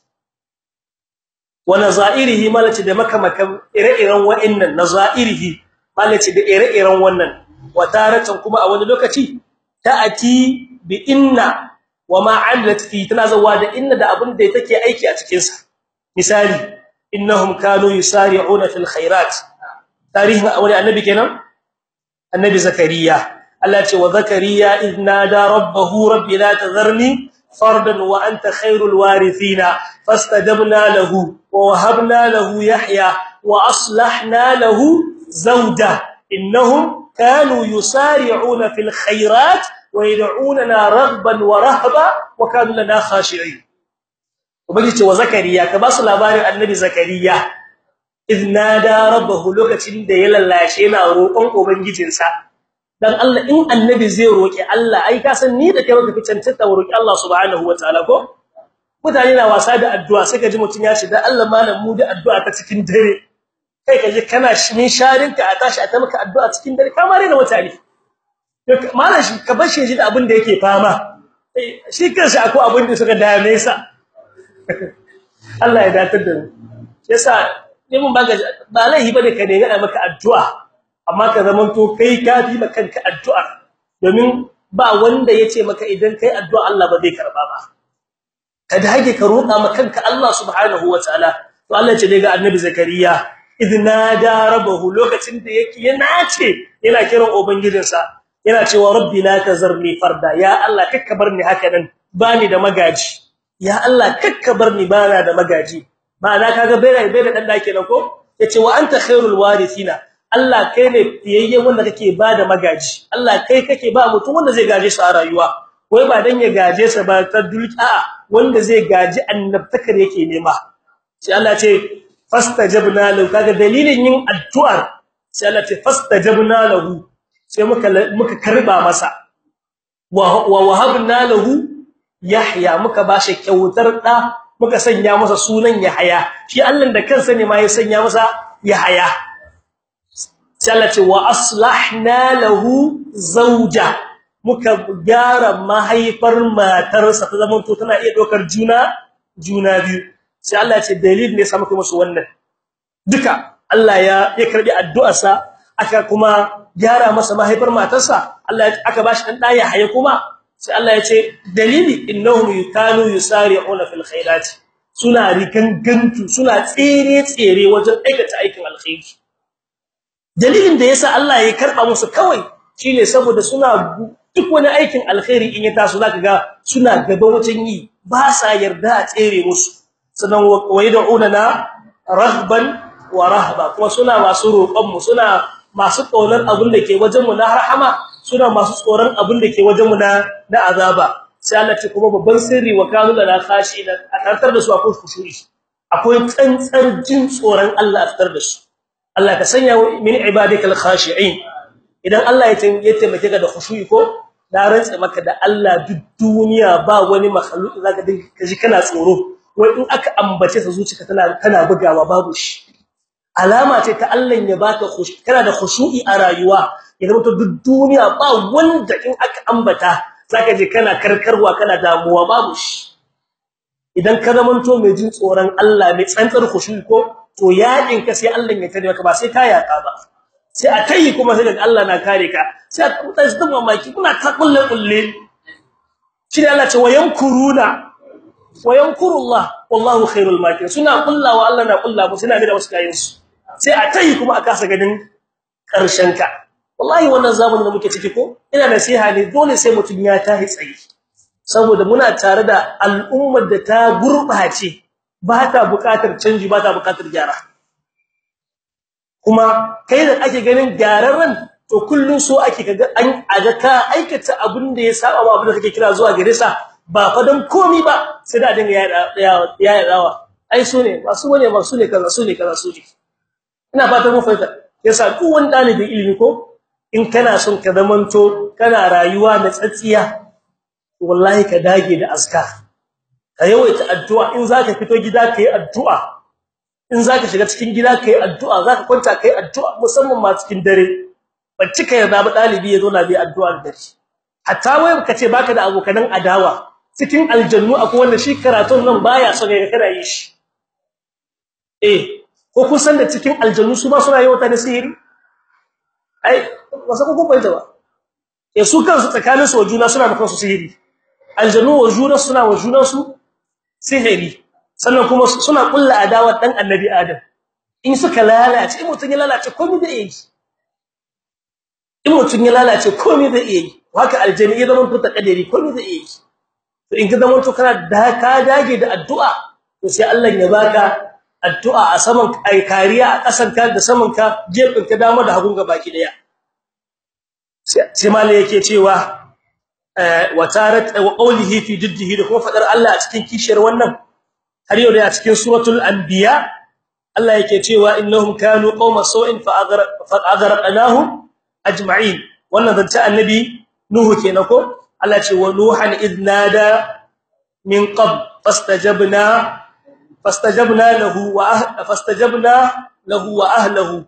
Wa nazairihi malaci da makamakan ire-iren wa'annan nazairihi malaci da ire-iren wannan. Wataratan kuma a wani lokaci ta'ati bi inna wa ma amilat fi tana zawa da inna da abin da take aiki a cikin sa misali innahum kanu yusari'una fil khairat. Tarihin wani annabi kenan? Annabi zakariya. Allah ce wa zakariya idnada rabbahu rabbi la tadharni fardan wa anta khairul warithina fastajabna lahu wa wahabna lahu yahya wa aslahna lahu zawja innahum kanu yusari'una fil khairat wa yad'unana raghban wa rahba wa kanu lana khashi'in. Ubangi ce wa zakariya ka ba su labarin annabi zakariya idnada rabbahu lokacin da ya lallashe na roƙon ubangijinsa. Dan Allah in annabi zai roki Allah ai ka san ni da kai baka cancanta roki Allah subhanahu wataala ko? Mutane na wasa da addu'a sai ka ji mutun ya ce Allah malam mu da addu'a ta cikin dare. Kai ka ji kana shin sharinka a tashi a ta maka addu'a cikin dare kamar da mutane. Malam shi ka bar shi ji da abin da yake fama. Shi kansa akwai abin da suka dame sa. Allah ya datar da mu. Yasa ne mun baka ba laihi ba ne ka ne ga maka addu'a. Amma ka zamanto kai ka maka kanka addu'a. Domin ba wanda ya ce maka idan kai addu'a Allah ba zai karɓa ba. Ka dage ka roƙa maka Allah subhanahu wataala to Allah ce daga annabi zakariya idna da rabbahu lokacin da yake yana ce yana kiran ubangijinsa yana cewa rabbi la tazarni farda. Ya Allah kakka barni haka nan bani da magaji. Ya Allah kakka barni bana da magaji. Ma'ana kaga bai bai da dan dake nan ko? Yace wa anta khairul warithina. Allah kai ne fiyayye wanda kake ba da magaji. Allah kai kake ba mutum wanda zai gaje sa rayuwa. Wai ba dan ya gaje sa ba ta dulqa wanda zai gaji annabtakar yake nema. Sai Allah ce fastajabna lahu. Kaga dalilin yin addu'ar. Sai Allah ce fastajabna lahu. Sai muka muka karɓa masa. Wa wahabna lahu yahya. Muka bashi kyautar da muka sanya masa sunan yahya. Shi Allah da kansa ne ma ya sanya masa yahya. Allah ce wa aslahna lahu zawja. Muka gyara mahaifar matarsa ta zaman to tana iya dokar juna juna biyu. Sai Allah ce dalil ne sa muka musu wannan. Duka Allah ya ya karɓi addu'arsa aka kuma gyara masa mahaifar matarsa Allah aka bashi dan ɗaya haye kuma. Sai Allah ya ce dalili innahum yukanu yusari'una fil khairati. Suna rigangantu suna tsere tsere wajen aikata aikin alkhairi. Dalilin da yasa Allah ya karɓa musu kawai shine saboda suna duk wani aikin alkhairi in ya taso zaka ga suna gaba wajen yi ba sa yarda a tsere musu. Sannan wayad'una na rahban wa rahba kuma suna masu roƙon mu suna masu ƙaunar abin da ke wajen mu na rahama suna masu tsoron abin da ke wajen mu na na azaba. Sai Allah ce kuma babban sirri wa kanu la khashi da a tartar da su akwai kushuri akwai tsantsar jin tsoron Allah a tartar da su. Allah ka sanya min ibadikal khashi'in. Idan Allah ya taimake ka da khushu'i ko na rantsa maka da Allah duk duniya ba wani makhluki zaka dinga kaji kana tsoro. Wai in aka ambace sa zuciyarka tana tana bugawa babu shi. Alama ce ta Allah ya baka khushu kana da khushu'i a rayuwa. Idan to duk duniya ba wanda in aka ambata zaka je kana karkarwa kana damuwa babu shi. Idan ka zamanto mai jin tsoron Allah mai tsantsar khushu'i ko to yaƙin ka sai Allah ya tare maka ba sai ka yaƙa ba. Sai a tayi kuma sai Allah na kare ka. Sai a kuta shi mamaki kuna ta kulle kulle shi ne Allah ce wayankuruna wayankurullah wallahu khairul makirin. Suna kullawa Allah na kulla mu suna da wasu kayan su sai a tayi kuma a kasa gadin ƙarshen ka. Wallahi wannan zamanin da muke ciki ko ina nasiha ne dole sai mutun ya tahi tsayi saboda muna tare da al'ummar da ta gurbace ba ta buƙatar canji ba ta buƙatar gyara. Kuma kai da ake ganin gyararren to kullun so ake kaga an aga ka aikata abin da ya saba ba abin da kake kira zuwa gare sa ba fa dan komi ba sai da dinga ya ya dawa ai so ne ba su ne ba su ne kaza su ne kaza su ne. Ina fata mun fahimta. Yasa duk wani dalibin ilimi ko in kana son ka zamanto kana rayuwa da tsatsiya wallahi ka dage da azkar. Ka yawaita addu'a. In zaka fito gida kai addu'a. In zaka shiga cikin gida kai addu'a. Zaka kwanta kai addu'a musamman ma cikin dare. Bacci yarda ba dalibi ya zo na bi addu'a da shi. Hatta wai kace baka da abokan adawa. Cikin aljannu akwai wanda shi karatun nan baya so ga kada yi shi. Eh ko kun san da cikin aljannu su ba suna da sihiri? Ai wasa kun bayyana ba. Eh su kansu tsakanin su wajuna suna da kansu sihiri. Aljannu wajuna suna sihiri. Sannan kuma suna kulla adawa dan annabi adam. In suka lalace in mutun ya lalace komai da yi. In mutun ya lalace komai da yi. Haka aljanni ya zama fita kadari komai da yi. To in ka zama to kana da ka dage da addu'a to sai Allah ya baka addu'a a saman ai kariya a kasan ka da saman ka jefin ka dama da hagun ga baki ɗaya sai malai yake cewa آه، آه، وقوله في جده لكم فقر الله أتكين كيشير ونم. هريو لي أتكين سورة الأنبياء؟ الله يكتوى إنهم كانوا قوم سوء فأغرقناهم أجمعين. ونظر تاء النبي نوه كينكم الله يكتوى نوحا إذ نادى من قبل فاستجبنا فاستجبنا له وأهل فاستجبنا له وأهله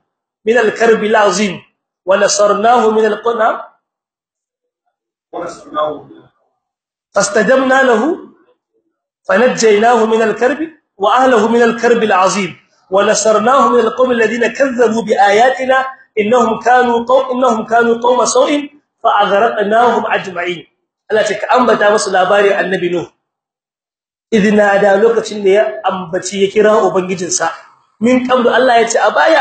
من الكرب العظيم ونصرناه من القنا نعم. Fastajabna lahu fanajjaynahu min al-karb wa ahlihi min al-karb al-azim wa nasarnahu min al-qawmi alladhina kazzabu bi ayatina innahum kanu qaw innahum kanu qawma sawin fa aghraqnahum ajma'in Allah ce ka ambata musu labarin annabi nuh idina da lokacin da ya ambaci ya kira ubangijinsa min qablu Allah ya ce a baya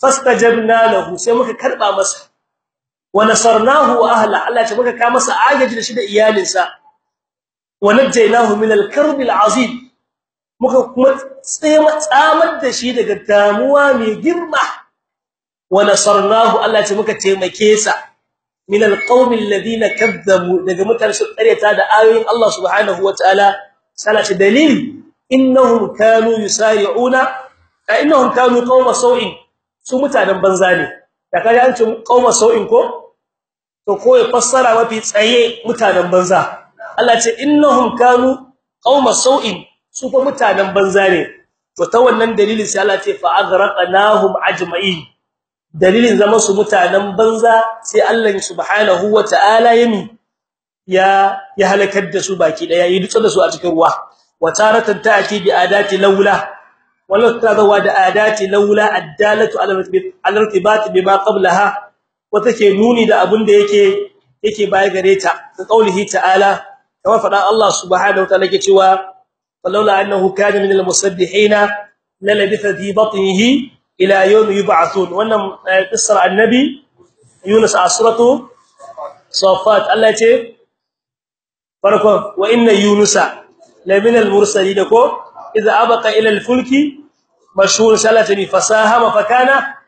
fastajabna lahu sai muka karɓa masa wa nasarnahu wa ahla Allah ce muka ka masa agaji da shi da iyalinsa. Wa najaynahu min al-karb al-azim muka kuma tsamar da shi daga damuwa mai girma. Wa nasarnahu Allah ce muka taimake sa. Min al-qaumi alladhina kadzabu daga mutane su da ayoyin Allah subhanahu wa ta'ala. Salati dalil innahum kanu yusari'una innahum kanu qauma sau'in su mutanen banza ne. Da kaje an ce qauma sau'in ko? To ko ya fassara mafi tsaye mutanen banza. Allah ce innahum kanu qauma sau'in. Su fa mutanen banza ne. To ta wannan dalilin sai Allah ce fa aghraqnahum ajma'in. Dalilin zama su mutanen banza sai Allah subhanahu wataala yami ya ya halakar da su baki ɗaya yi dutsa da su a cikin ruwa. Wataratan ta'ati bi adati laula da adati laula addalatu ala irtibat bima wata nuni da abun da yake yake baya gare ta. Da qaulihi ta'ala kama fada Allah subhanahu wa ta'ala yake cewa falawla annahu kana min almusabbihina lalabitha fi batnihi ila yawm yub'athun. Wannan qissar annabi Yunus a suratu Safat Allah ce farko wa inna yunusa la min al-mursalin ko idza abaqa ila al-fulki mashhur. Salatani fasahama fakana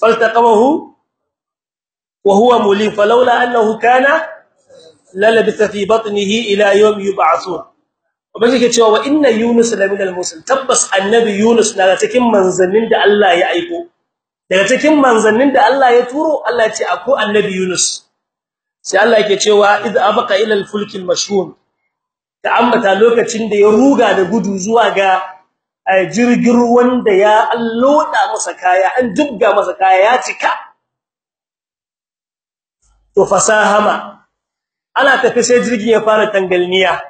faltaqamahu mulim falawla annahu kana la labitha fi batnihi ila yawm yub'athun. Ubangi ke cewa wa inna yunus la min al-mursalin tabbas annabi yunus daga cikin manzannin da Allah ya aiko. Daga cikin manzannin da Allah ya turo Allah ya ce akwai annabi yunus. Sai Allah yake cewa idza abqa ila al-fulk al-mashhun. Lokacin da ya ruga da gudu zuwa ga jirgin ruwan da ya alloda masa kaya an dubga masa kaya ya cika. To fasahama ana tafi sai jirgin ya fara tangalniya.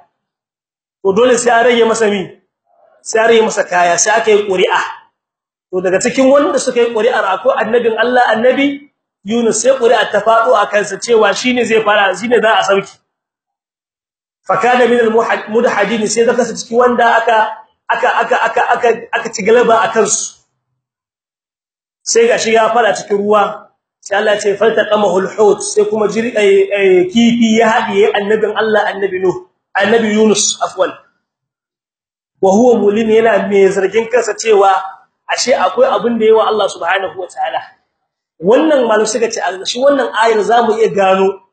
To dole sai a rage masa mi? Sai a rage masa kaya sai aka yi ƙuri'a. To daga cikin wanda suka yi ƙuri'ar akwai annabin Allah annabi Yunus sai ƙuri'a ta faɗo a kansa cewa shine zai fara shine za a sauƙi fakada min al-mudhadin sai da kasa cikin wanda aka aka aka aka aka aka ci galaba akan su sai gashi ya fara cikin ruwa. Sai Allah ce faltaqamahu al-hut sai kuma jiri kifi ya hadiye annabin Allah annabi Nuh annabi Yunus afwan. Wa huwa mulim yana mai zargin kansa cewa ashe akwai abin da yawa Allah subhanahu wataala wannan malu suka ce shi wannan ayar za mu iya gano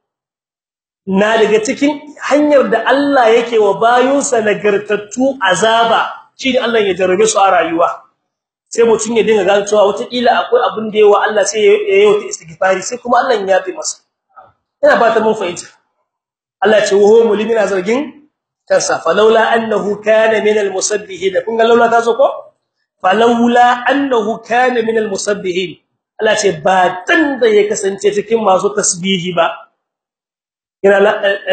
na daga cikin hanyar da Allah yake wa bayunsa nagartattu azaba. Shi da Allah ya jarabe su a rayuwa. Sai mutun ya dinga gano cewa wata kila akwai abin da yawa Allah sai ya yi wata istighfari sai kuma Allah ya yafe masa. Ina fata mun fahimta. Allah ce wa mulimina zargin kansa. Falawla annahu kana min almusabbihin kun ga laula ta zo ko? Falawla annahu kana min almusabbihin Allah ce ba dan da ya kasance cikin masu tasbihi ba. Ina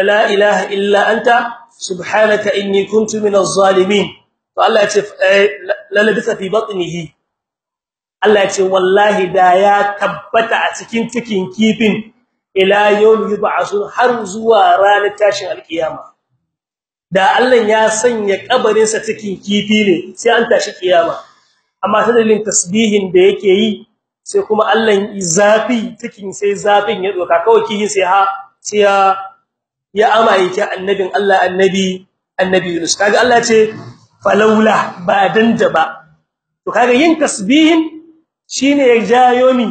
la ilaha illa anta subhanaka inni kuntu minaz zalimin. To Allah ya ce la labisa fi batnihi. Allah ya ce wallahi da ya tabbata a cikin cikin kifin ila yawm yub'asun har zuwa ranar tashin alkiyama. Da Allah ya sanya kabarin sa cikin kifi ne sai an tashi kiyama. Amma ta dalilin tasbihin da yake yi sai kuma Allah zafi cikin sai zafin ya doka. Kawai kihin sai ha sai ya ya amaye ki annabin Allah annabi annabi Yunus. Kaga Allah ce falawla ba danda ba. To kaga yin tasbihin shine ya jayo mi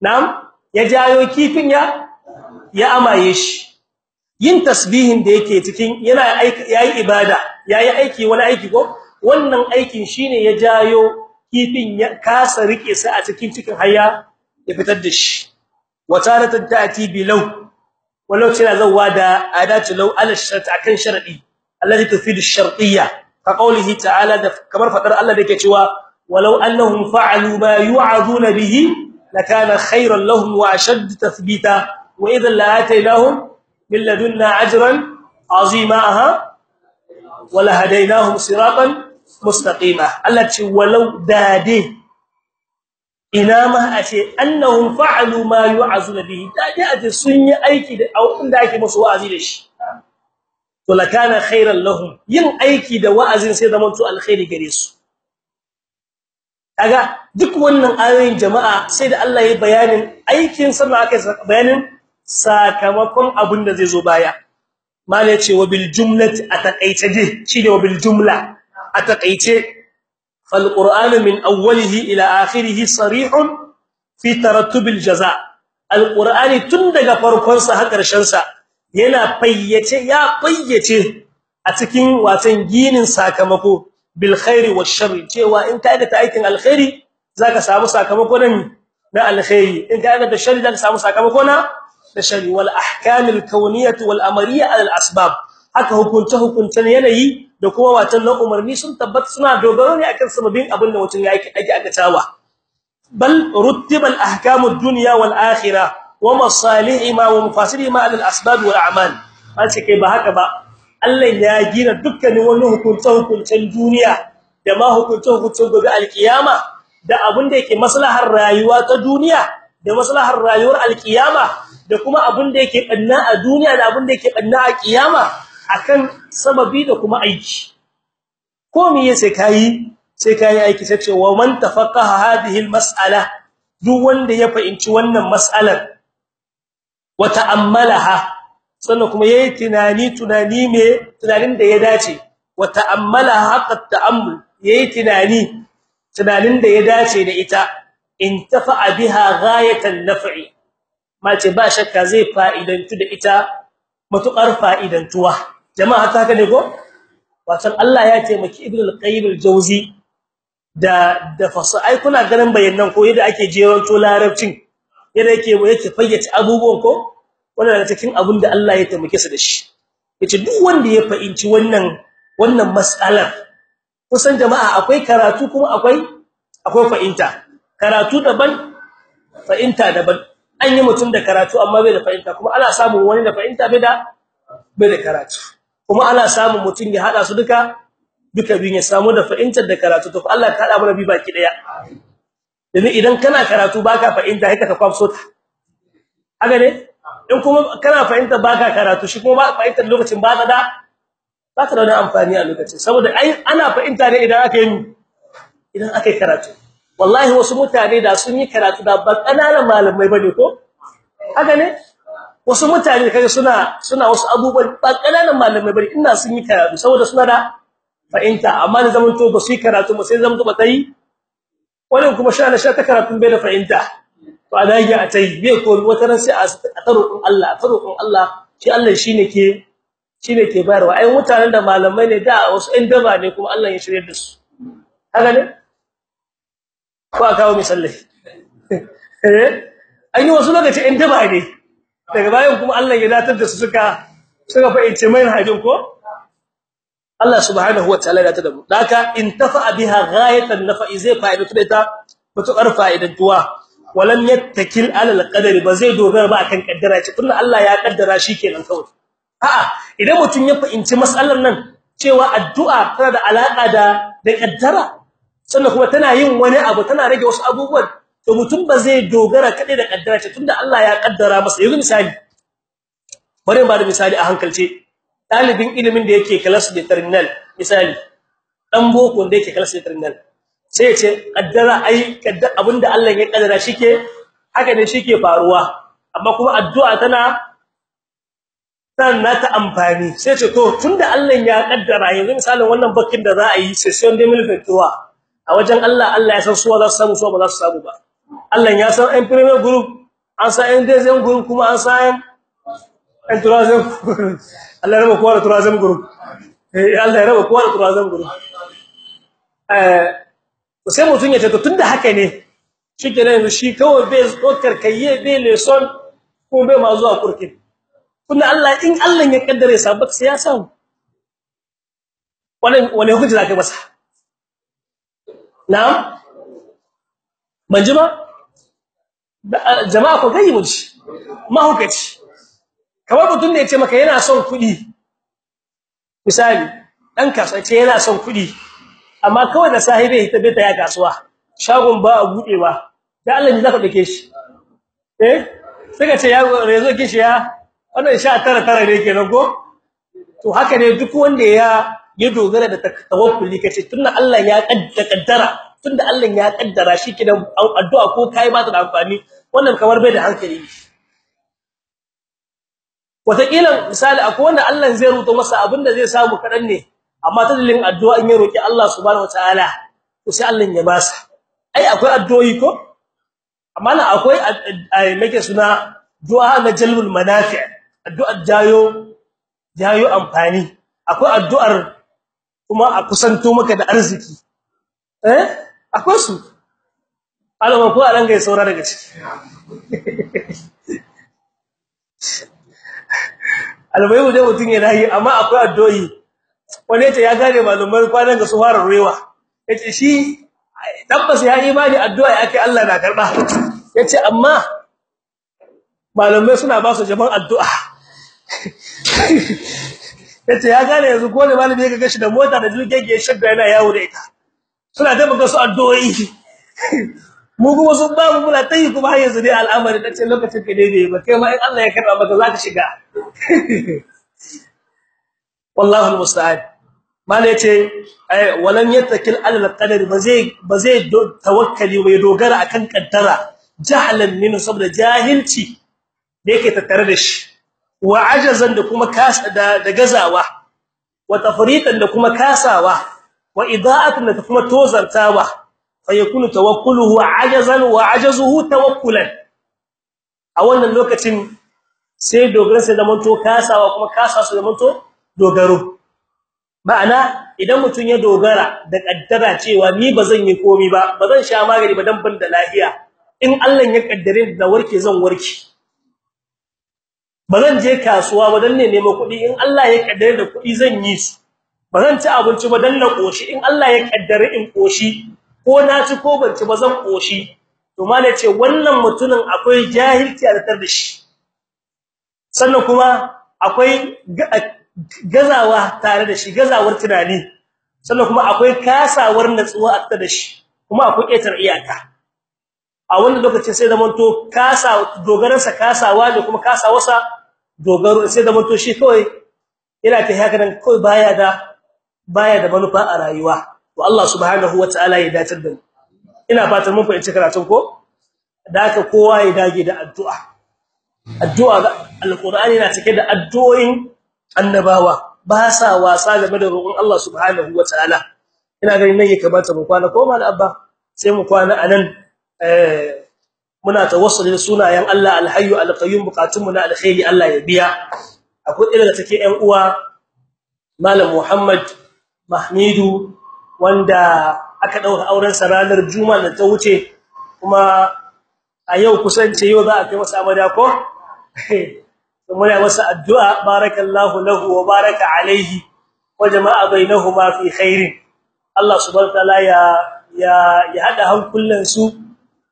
nam ya jayo kifin ya ya amaye shi. Yin tasbihin da yake cikin yana yayi ibada yayi aiki wani aiki ko? Wannan aikin shine ya jayo kifin ya kasa riƙe sa a cikin cikin hayya ya fitar da shi. Wataratan ta'ti bilaw walau tana zawa da adatu law ala shart akan sharadi. التي تفيد الشرطيه كقوله تعالى كما فطر الله ذلك تشوا ولو أنهم فعلوا ما يعظون به لكان خيرا لهم وأشد تثبيتا. وإذا لآتيناهم من لدنا أجرا عظيما ولهديناهم صراطا مستقيما. التي ولو دادي inama أتي أنهم فعلوا ما yu'azuna به. da'ati السنة aiki أو ان da ake musu to lakana khairan lahum. Yin aiki da wa'azin sai zaman to alkhairi gare su. Kaga duk wannan ayoyin jama'a sai da Allah ya bayanin aikin sa ma aka bayanin sakamakon abin da zai zo baya. Mala ce wa bil jumlati ataqaita je shine wa bil jumla. Ataqaice fal qur'an min awwalihi ila akhirih sarihun fi tarattub al jaza. Al qur'ani tun daga farkon sa har ƙarshen sa yana fayyace ya fayyace a cikin watan ginin sakamako bil khairi wash sharri. Cewa in ka aikata aikin alkhairi zaka samu sakamako nan na alkhairi. In ka aikata sharri zaka samu sakamako na da sharri. Wal ahkamil kawniyah wal amariyah al asbab. Haka hukunta hukuntan yanayi da kuma watan na umarni sun tabbata suna dogaro ne akan sababin abin da mutum yake ake aka tawa bal ruttibal ahkamud dunya wal akhirah. Wa masalihima wa mafasidihima al asbab wal a'mal. Ace kai ba haka ba. Allah ya gina dukkanin wani hukunta hukuncen duniya da ma hukunta hukuncen gobe alkiyama da abin da yake maslahar rayuwa ta duniya da rayuwar alkiyama da kuma abin da yake banna a duniya da abin da yake banna a kiyama akan sababi da kuma aiki. Ko me sai kai sai kai aiki sai ce wa man tafaqaha hadhihi almas'ala duk wanda ya fahimci wannan mas'alar wa sannan kuma yayi tunani tunani me tunanin da ya dace. Wa ta'ammalaha ta'ammul yayi tunani tunanin da ya dace da ita. Intafa biha ghayatan naf'i mace ba shakka zai fa'idantu da ita matuƙar fa'idantuwa. Jama'a ta haka ne ko? Wato Allah ya taimaki ibn al-qayyim al-jawzi da da fasa ai kuna ganin bayanan ko yadda ake jeranto larabcin? Yadda yake yake fayyace abubuwan ko? Wannan cikin abin da Allah ya taimake su da shi. Yace duk wanda ya fahimci wannan wannan mas'alar kusan jama'a akwai karatu kuma akwai akwai fahimta. Karatu daban fahimta daban. An yi mutum da karatu amma bai da fahimta kuma ana samun wani da fahimta bai da bai da karatu. Kuma ana samun mutum ya hada su duka duka biyun ya samu da fahimtar da karatu. To Allah ka hada mana bi baki ɗaya dan idan kana karatu baka fahimta haka ka kwafso ta haka ne? In kuma kana fahimta baka karatu shi kuma ba fahimtar lokacin ba ta da ba ta da wani amfani a lokacin. Saboda ai ana fahimta ne idan aka yi idan aka yi karatu. Wallahi wasu mutane da sun yi karatu da ba ƙananan malamai ba ne ko? Haka ne? Wasu mutane kaga suna suna wasu abubuwan ba ƙananan malamai ba ne ina sun yi karatu saboda suna da fahimta. Amma da zaman to ba su yi karatu ba sai zaman to ba tai wannan kuma sha na sha ta karatu bai da fahimta. To a dage a tai bai ko wata ran sai a tarukun Allah tarukun Allah shi Allah shine ke shine ke bayarwa. Ai mutanen da malamai ne da wasu ɗan daba ne kuma Allah ya shirye da su. Haka ne? Ko a kawo misali? Eh? An yi wasu lokaci ɗan daba ne. Daga bayan kuma Allah ya datar da su suka suka fahimci mai hajin ko? Allah subhanahu wataala ya tada mu. Daka intafa biha ghayatan nafa'i zai fa'idatu da ita mutukar fa'idantuwa. Walam yattakil ala alqadari ba zai dogara ba akan kaddara. Ce tunda Allah ya kaddara kenan kawai. A'a idan mutun ya fahimci mas'alar nan cewa addu'a tana da alaka da da kaddara sannan kuma tana yin wani abu tana rage wasu abubuwan to mutum ba zai dogara kadai da kaddara. Ce tunda Allah ya kaddara masa. Yanzu misali bari ba da misali a hankalce. Dalibin ilimin da yake class da terminal misali dan boko da yake class da terminal sai ce kaddara ai kaddar abin da Allah ya kaddara shike haka ne shike faruwa. Amma kuma addu'a tana tana ta amfani. Sai ce to tunda Allah ya kaddara yanzu misalin wannan bakin da za a yi session de milfetuwa a wajen Allah Allah ya san suwa za su samu suwa ba za su samu ba. Allah ya san ɗan premier group an san ɗan deuxième group kuma an san ɗan troisième Allah ya raba kowa da troisième group eh Allah ya raba kowa da troisième group eh sai mutun ya ce to tunda haka ne shikenan yanzu shi kawai bai dokar kayye bai leson ko bai ma zuwa kurkin. Kuma Allah in Allah ya kaddare sa baka sai ya samu. Wani wani hukunci zaka masa? Na'am? Banjima jama'a ko gayi mun shi mahukaci kamar mutun ne ya ce maka yana son kuɗi misali dan kasuwa ce yana son kuɗi amma kawai da sahibi ita bai ta ya kasuwa shagon ba a budewa da Allah ne zaka dake shi? Eh? Sai ce ya rezo kishi ya wannan 19 tara ne kenan ko? To haka ne duk wanda ya ya dogara da tawakkuli kace tunda Allah ya kaddara tunda Allah ya kaddara shi kidan addu'a ko kai ba ta da amfani wannan kamar bai da hankali. Wataƙila misali akwai wanda Allah zai rubuta masa abin da zai samu kadan ne amma ta dalilin addu'a in ya roki Allah subhanahu wataala to sai Allah ya basa. Ai akwai addu'o'i ko? Amma na akwai make suna du'a na jalbul manafi' addu'ar jayo jayo amfani. Akwai addu'ar kuma a kusanto maka da arziki. Eh? Akwai su. Alama ko a ranga ya saura daga ciki. albayu da mutun yana yi amma akwai addu'o'i. Wani ya ce ya gane malumai kwanan ga su fara ruwa ya ce shi tabbas ya imani addu'a yake Allah na karɓa ya ce amma malumai suna ba su jaban addu'a. Yace ya gane yanzu ko ne malami ya ga shi da mota da jirgin ya shadda yana yawo da ita. Suna da buga su addu'o'i. mu kuma sun ba mu muna tayi kuma har yanzu dai al'amari da ce lokacin ka dai ba kai ma in Allah ya karɓa maka zaka shiga. Wallahi almusta'an malai ya ce walan yattakil ala alqadari bazai bazai tawakkali bai dogara akan kaddara. Jahlan min saboda jahilci da yake tattare da shi. Wa ajazan da kuma kasa da gazawa. Wa tafriqan da kuma kasawa. Wa ida'atan da kuma tozartawa. Fa yakunu tawakkuluhu ajazan wa ajazuhu tawakkulan. A wannan lokacin sai dogara sai zamanto kasawa kuma kasa su zamanto dogaro. Ma'ana idan mutun ya dogara da kaddara cewa ni bazan yi komi ba bazan sha magani ba dan ban da lafiya in Allah ya kaddare da warke zan warke. Bazan je kasuwa ba dan ne nemo kuɗi in Allah ya kaddare da kuɗi zan yi su. Bazan ci abinci ba dan na koshi in Allah ya kaddare in koshi ko na ci ko ban ci ba zan koshi to malai ce wannan mutumin akwai jahilci a tar da shi. Sannan kuma akwai gazawa tare da shi gazawar tunani. Sannan kuma akwai kasawar natsuwa a tar da shi kuma akwai ƙetar iyaka. A wannan lokacin sai zaman to kasa dogaran sa kasawa da kuma kasawarsa dogaro sai zaman to shi kawai yana ta haka nan kawai baya da baya da manufa a rayuwa. To Allah subhanahu wataala ya dace da mu. Ina fatan mun fahimci karatun ko? Da haka kowa ya dage da addu'a. Addu'a alqur'ani na cike da addu'o'in annabawa. Ba sa wasa game da roƙon Allah subhanahu wataala ina ganin nan yake bata mu kwana ko mal abba? Sai mu kwana a nan eh muna tawassuli da sunayen Allah alhayyu alqayyum bukatun mu na alkhairi Allah ya biya. Akwai daga take ƴan uwa malam Muhammad Mahmidu wanda aka ɗauka auren sa ranar juma'a da ta wuce kuma a yau kusance yau za a kai masa amada ko? Muna masa addu'a barakallahu lahu wa baraka alaihi wa jama'a bainahuma fi khairin. Allah subhanahu wa ta'ala ya ya hada hankulan su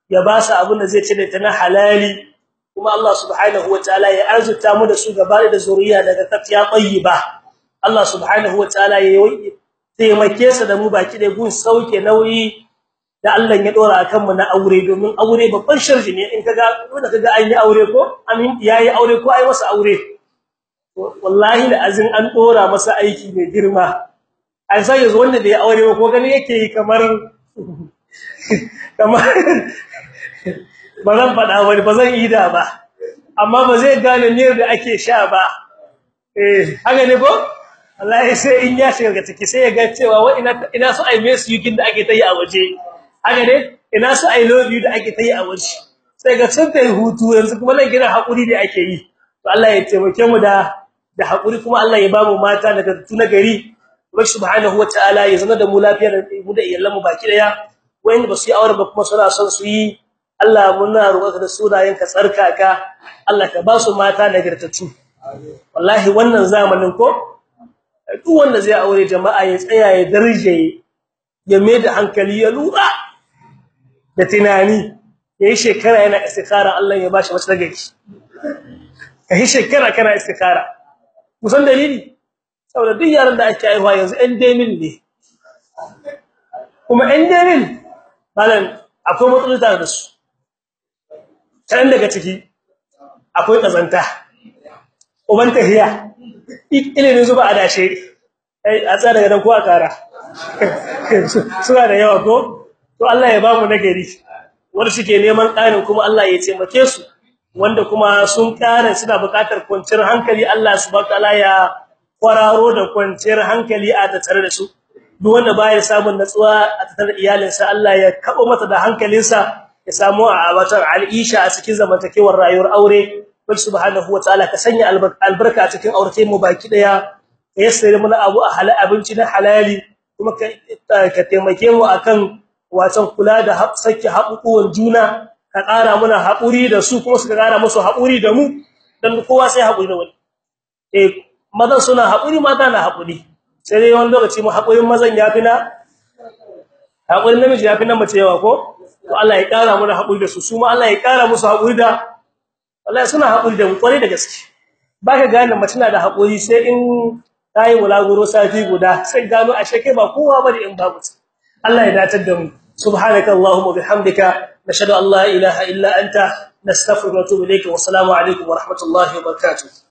ya ba su abin da zai ci da tana halali. Kuma Allah subhanahu wa ta'ala ya arzuta mu da su gaba da zuriya daga tafiya tayyiba. Allah subhanahu wa ta'ala ya taimake su da mu baki da gun sauke nauyi da Allah ya dora akan mu na aure domin aure babban sharri ne. In kaga wanda kaga an yi aure ko amin yayi aure ko ai masa aure wallahi da azin an dora masa aiki mai girma. Ai sai yanzu wanda da ya aure ko gani yake yi kamar kamar bazan fada wani bazan yi da ba. Amma ba zai gane ne da ake sha ba. Eh haka ne ko? Wallahi sai in ya shiga ciki sai ya ga cewa wa ina ina so ai mesu yukin da ake tayi a waje. Haka ne? Ina so i love you da ake tayi a waje. Sai ga sun kai hutu yanzu kuma nan gidan haƙuri da ake yi. To Allah ya taimake mu da da haƙuri kuma Allah ya ba mu mata daga tuna gari. Allah subhanahu wataala ya zama da mu lafiya da mu da iyalan mu baki ɗaya wayanda ba su yi aure ba kuma suna son su yi. Allah muna roƙa da sunayenka tsarkaka. Allah ka ba su mata nagartattu. Wallahi wannan zamanin ko duk wanda zai aure jama'a ya tsaya ya darje ya mai da hankali ya lura da tunani. Yayi shekara yana istikhara Allah ya bashi wata dagari kai shekara kana istikhara. Musan dalili? Saboda duk yaran da ake aiwa yanzu ɗan ne. Kuma ɗan demin malan akwai matsaloli tare da su. Kan daga ciki akwai kazanta uban tahiya. Ilimin zuba a dashe. Ai a tsara daga ko a kara suna da yawa ko? To Allah ya ba mu nagari wanda suke neman ƙarin kuma Allah ya taimake su. Wanda kuma sun ƙara suna buƙatar kwanciyar hankali Allah subhanahu wataala ya kwararo da kwanciyar hankali a tattare da su. Duk wanda baya samun natsuwa a tattare da iyalinsa Allah ya kabo mata da hankalinsa ya samu a watan al'isha a cikin zamantakewar rayuwar aure. Wal subhanahu wataala ka sanya albarka a cikin aurate mu baki ɗaya ka yassare mana abu a halal abinci na halali kuma ka taimake mu akan watan kula da saki haƙuƙuwan juna ka ƙara muna haƙuri da su kuma suka ƙara musu haƙuri da mu dan kowa sai haƙuri da wani. Eh mazan suna haƙuri mata na haƙuri. Sai dai wani lokaci mu haƙurin mazan yafi na haƙurin namiji yafi na mace yawa ko? To Allah ya ƙara muna haƙuri da su su ma Allah ya ƙara musu haƙuri da wallahi suna haƙuri da kware da gaske. Baka gane mace na da haƙuri sai in tayi wulaguro sati guda sai gano ashe kai ba kowa ba ne in babu Allah ya datar da mu. Subhanaka allahumma bihamdika nashhadu an la ilaha illa anta nastaghfiruka wa natubu ilayka wa assalamu alaikum wa rahmatullahi wa barakatuh.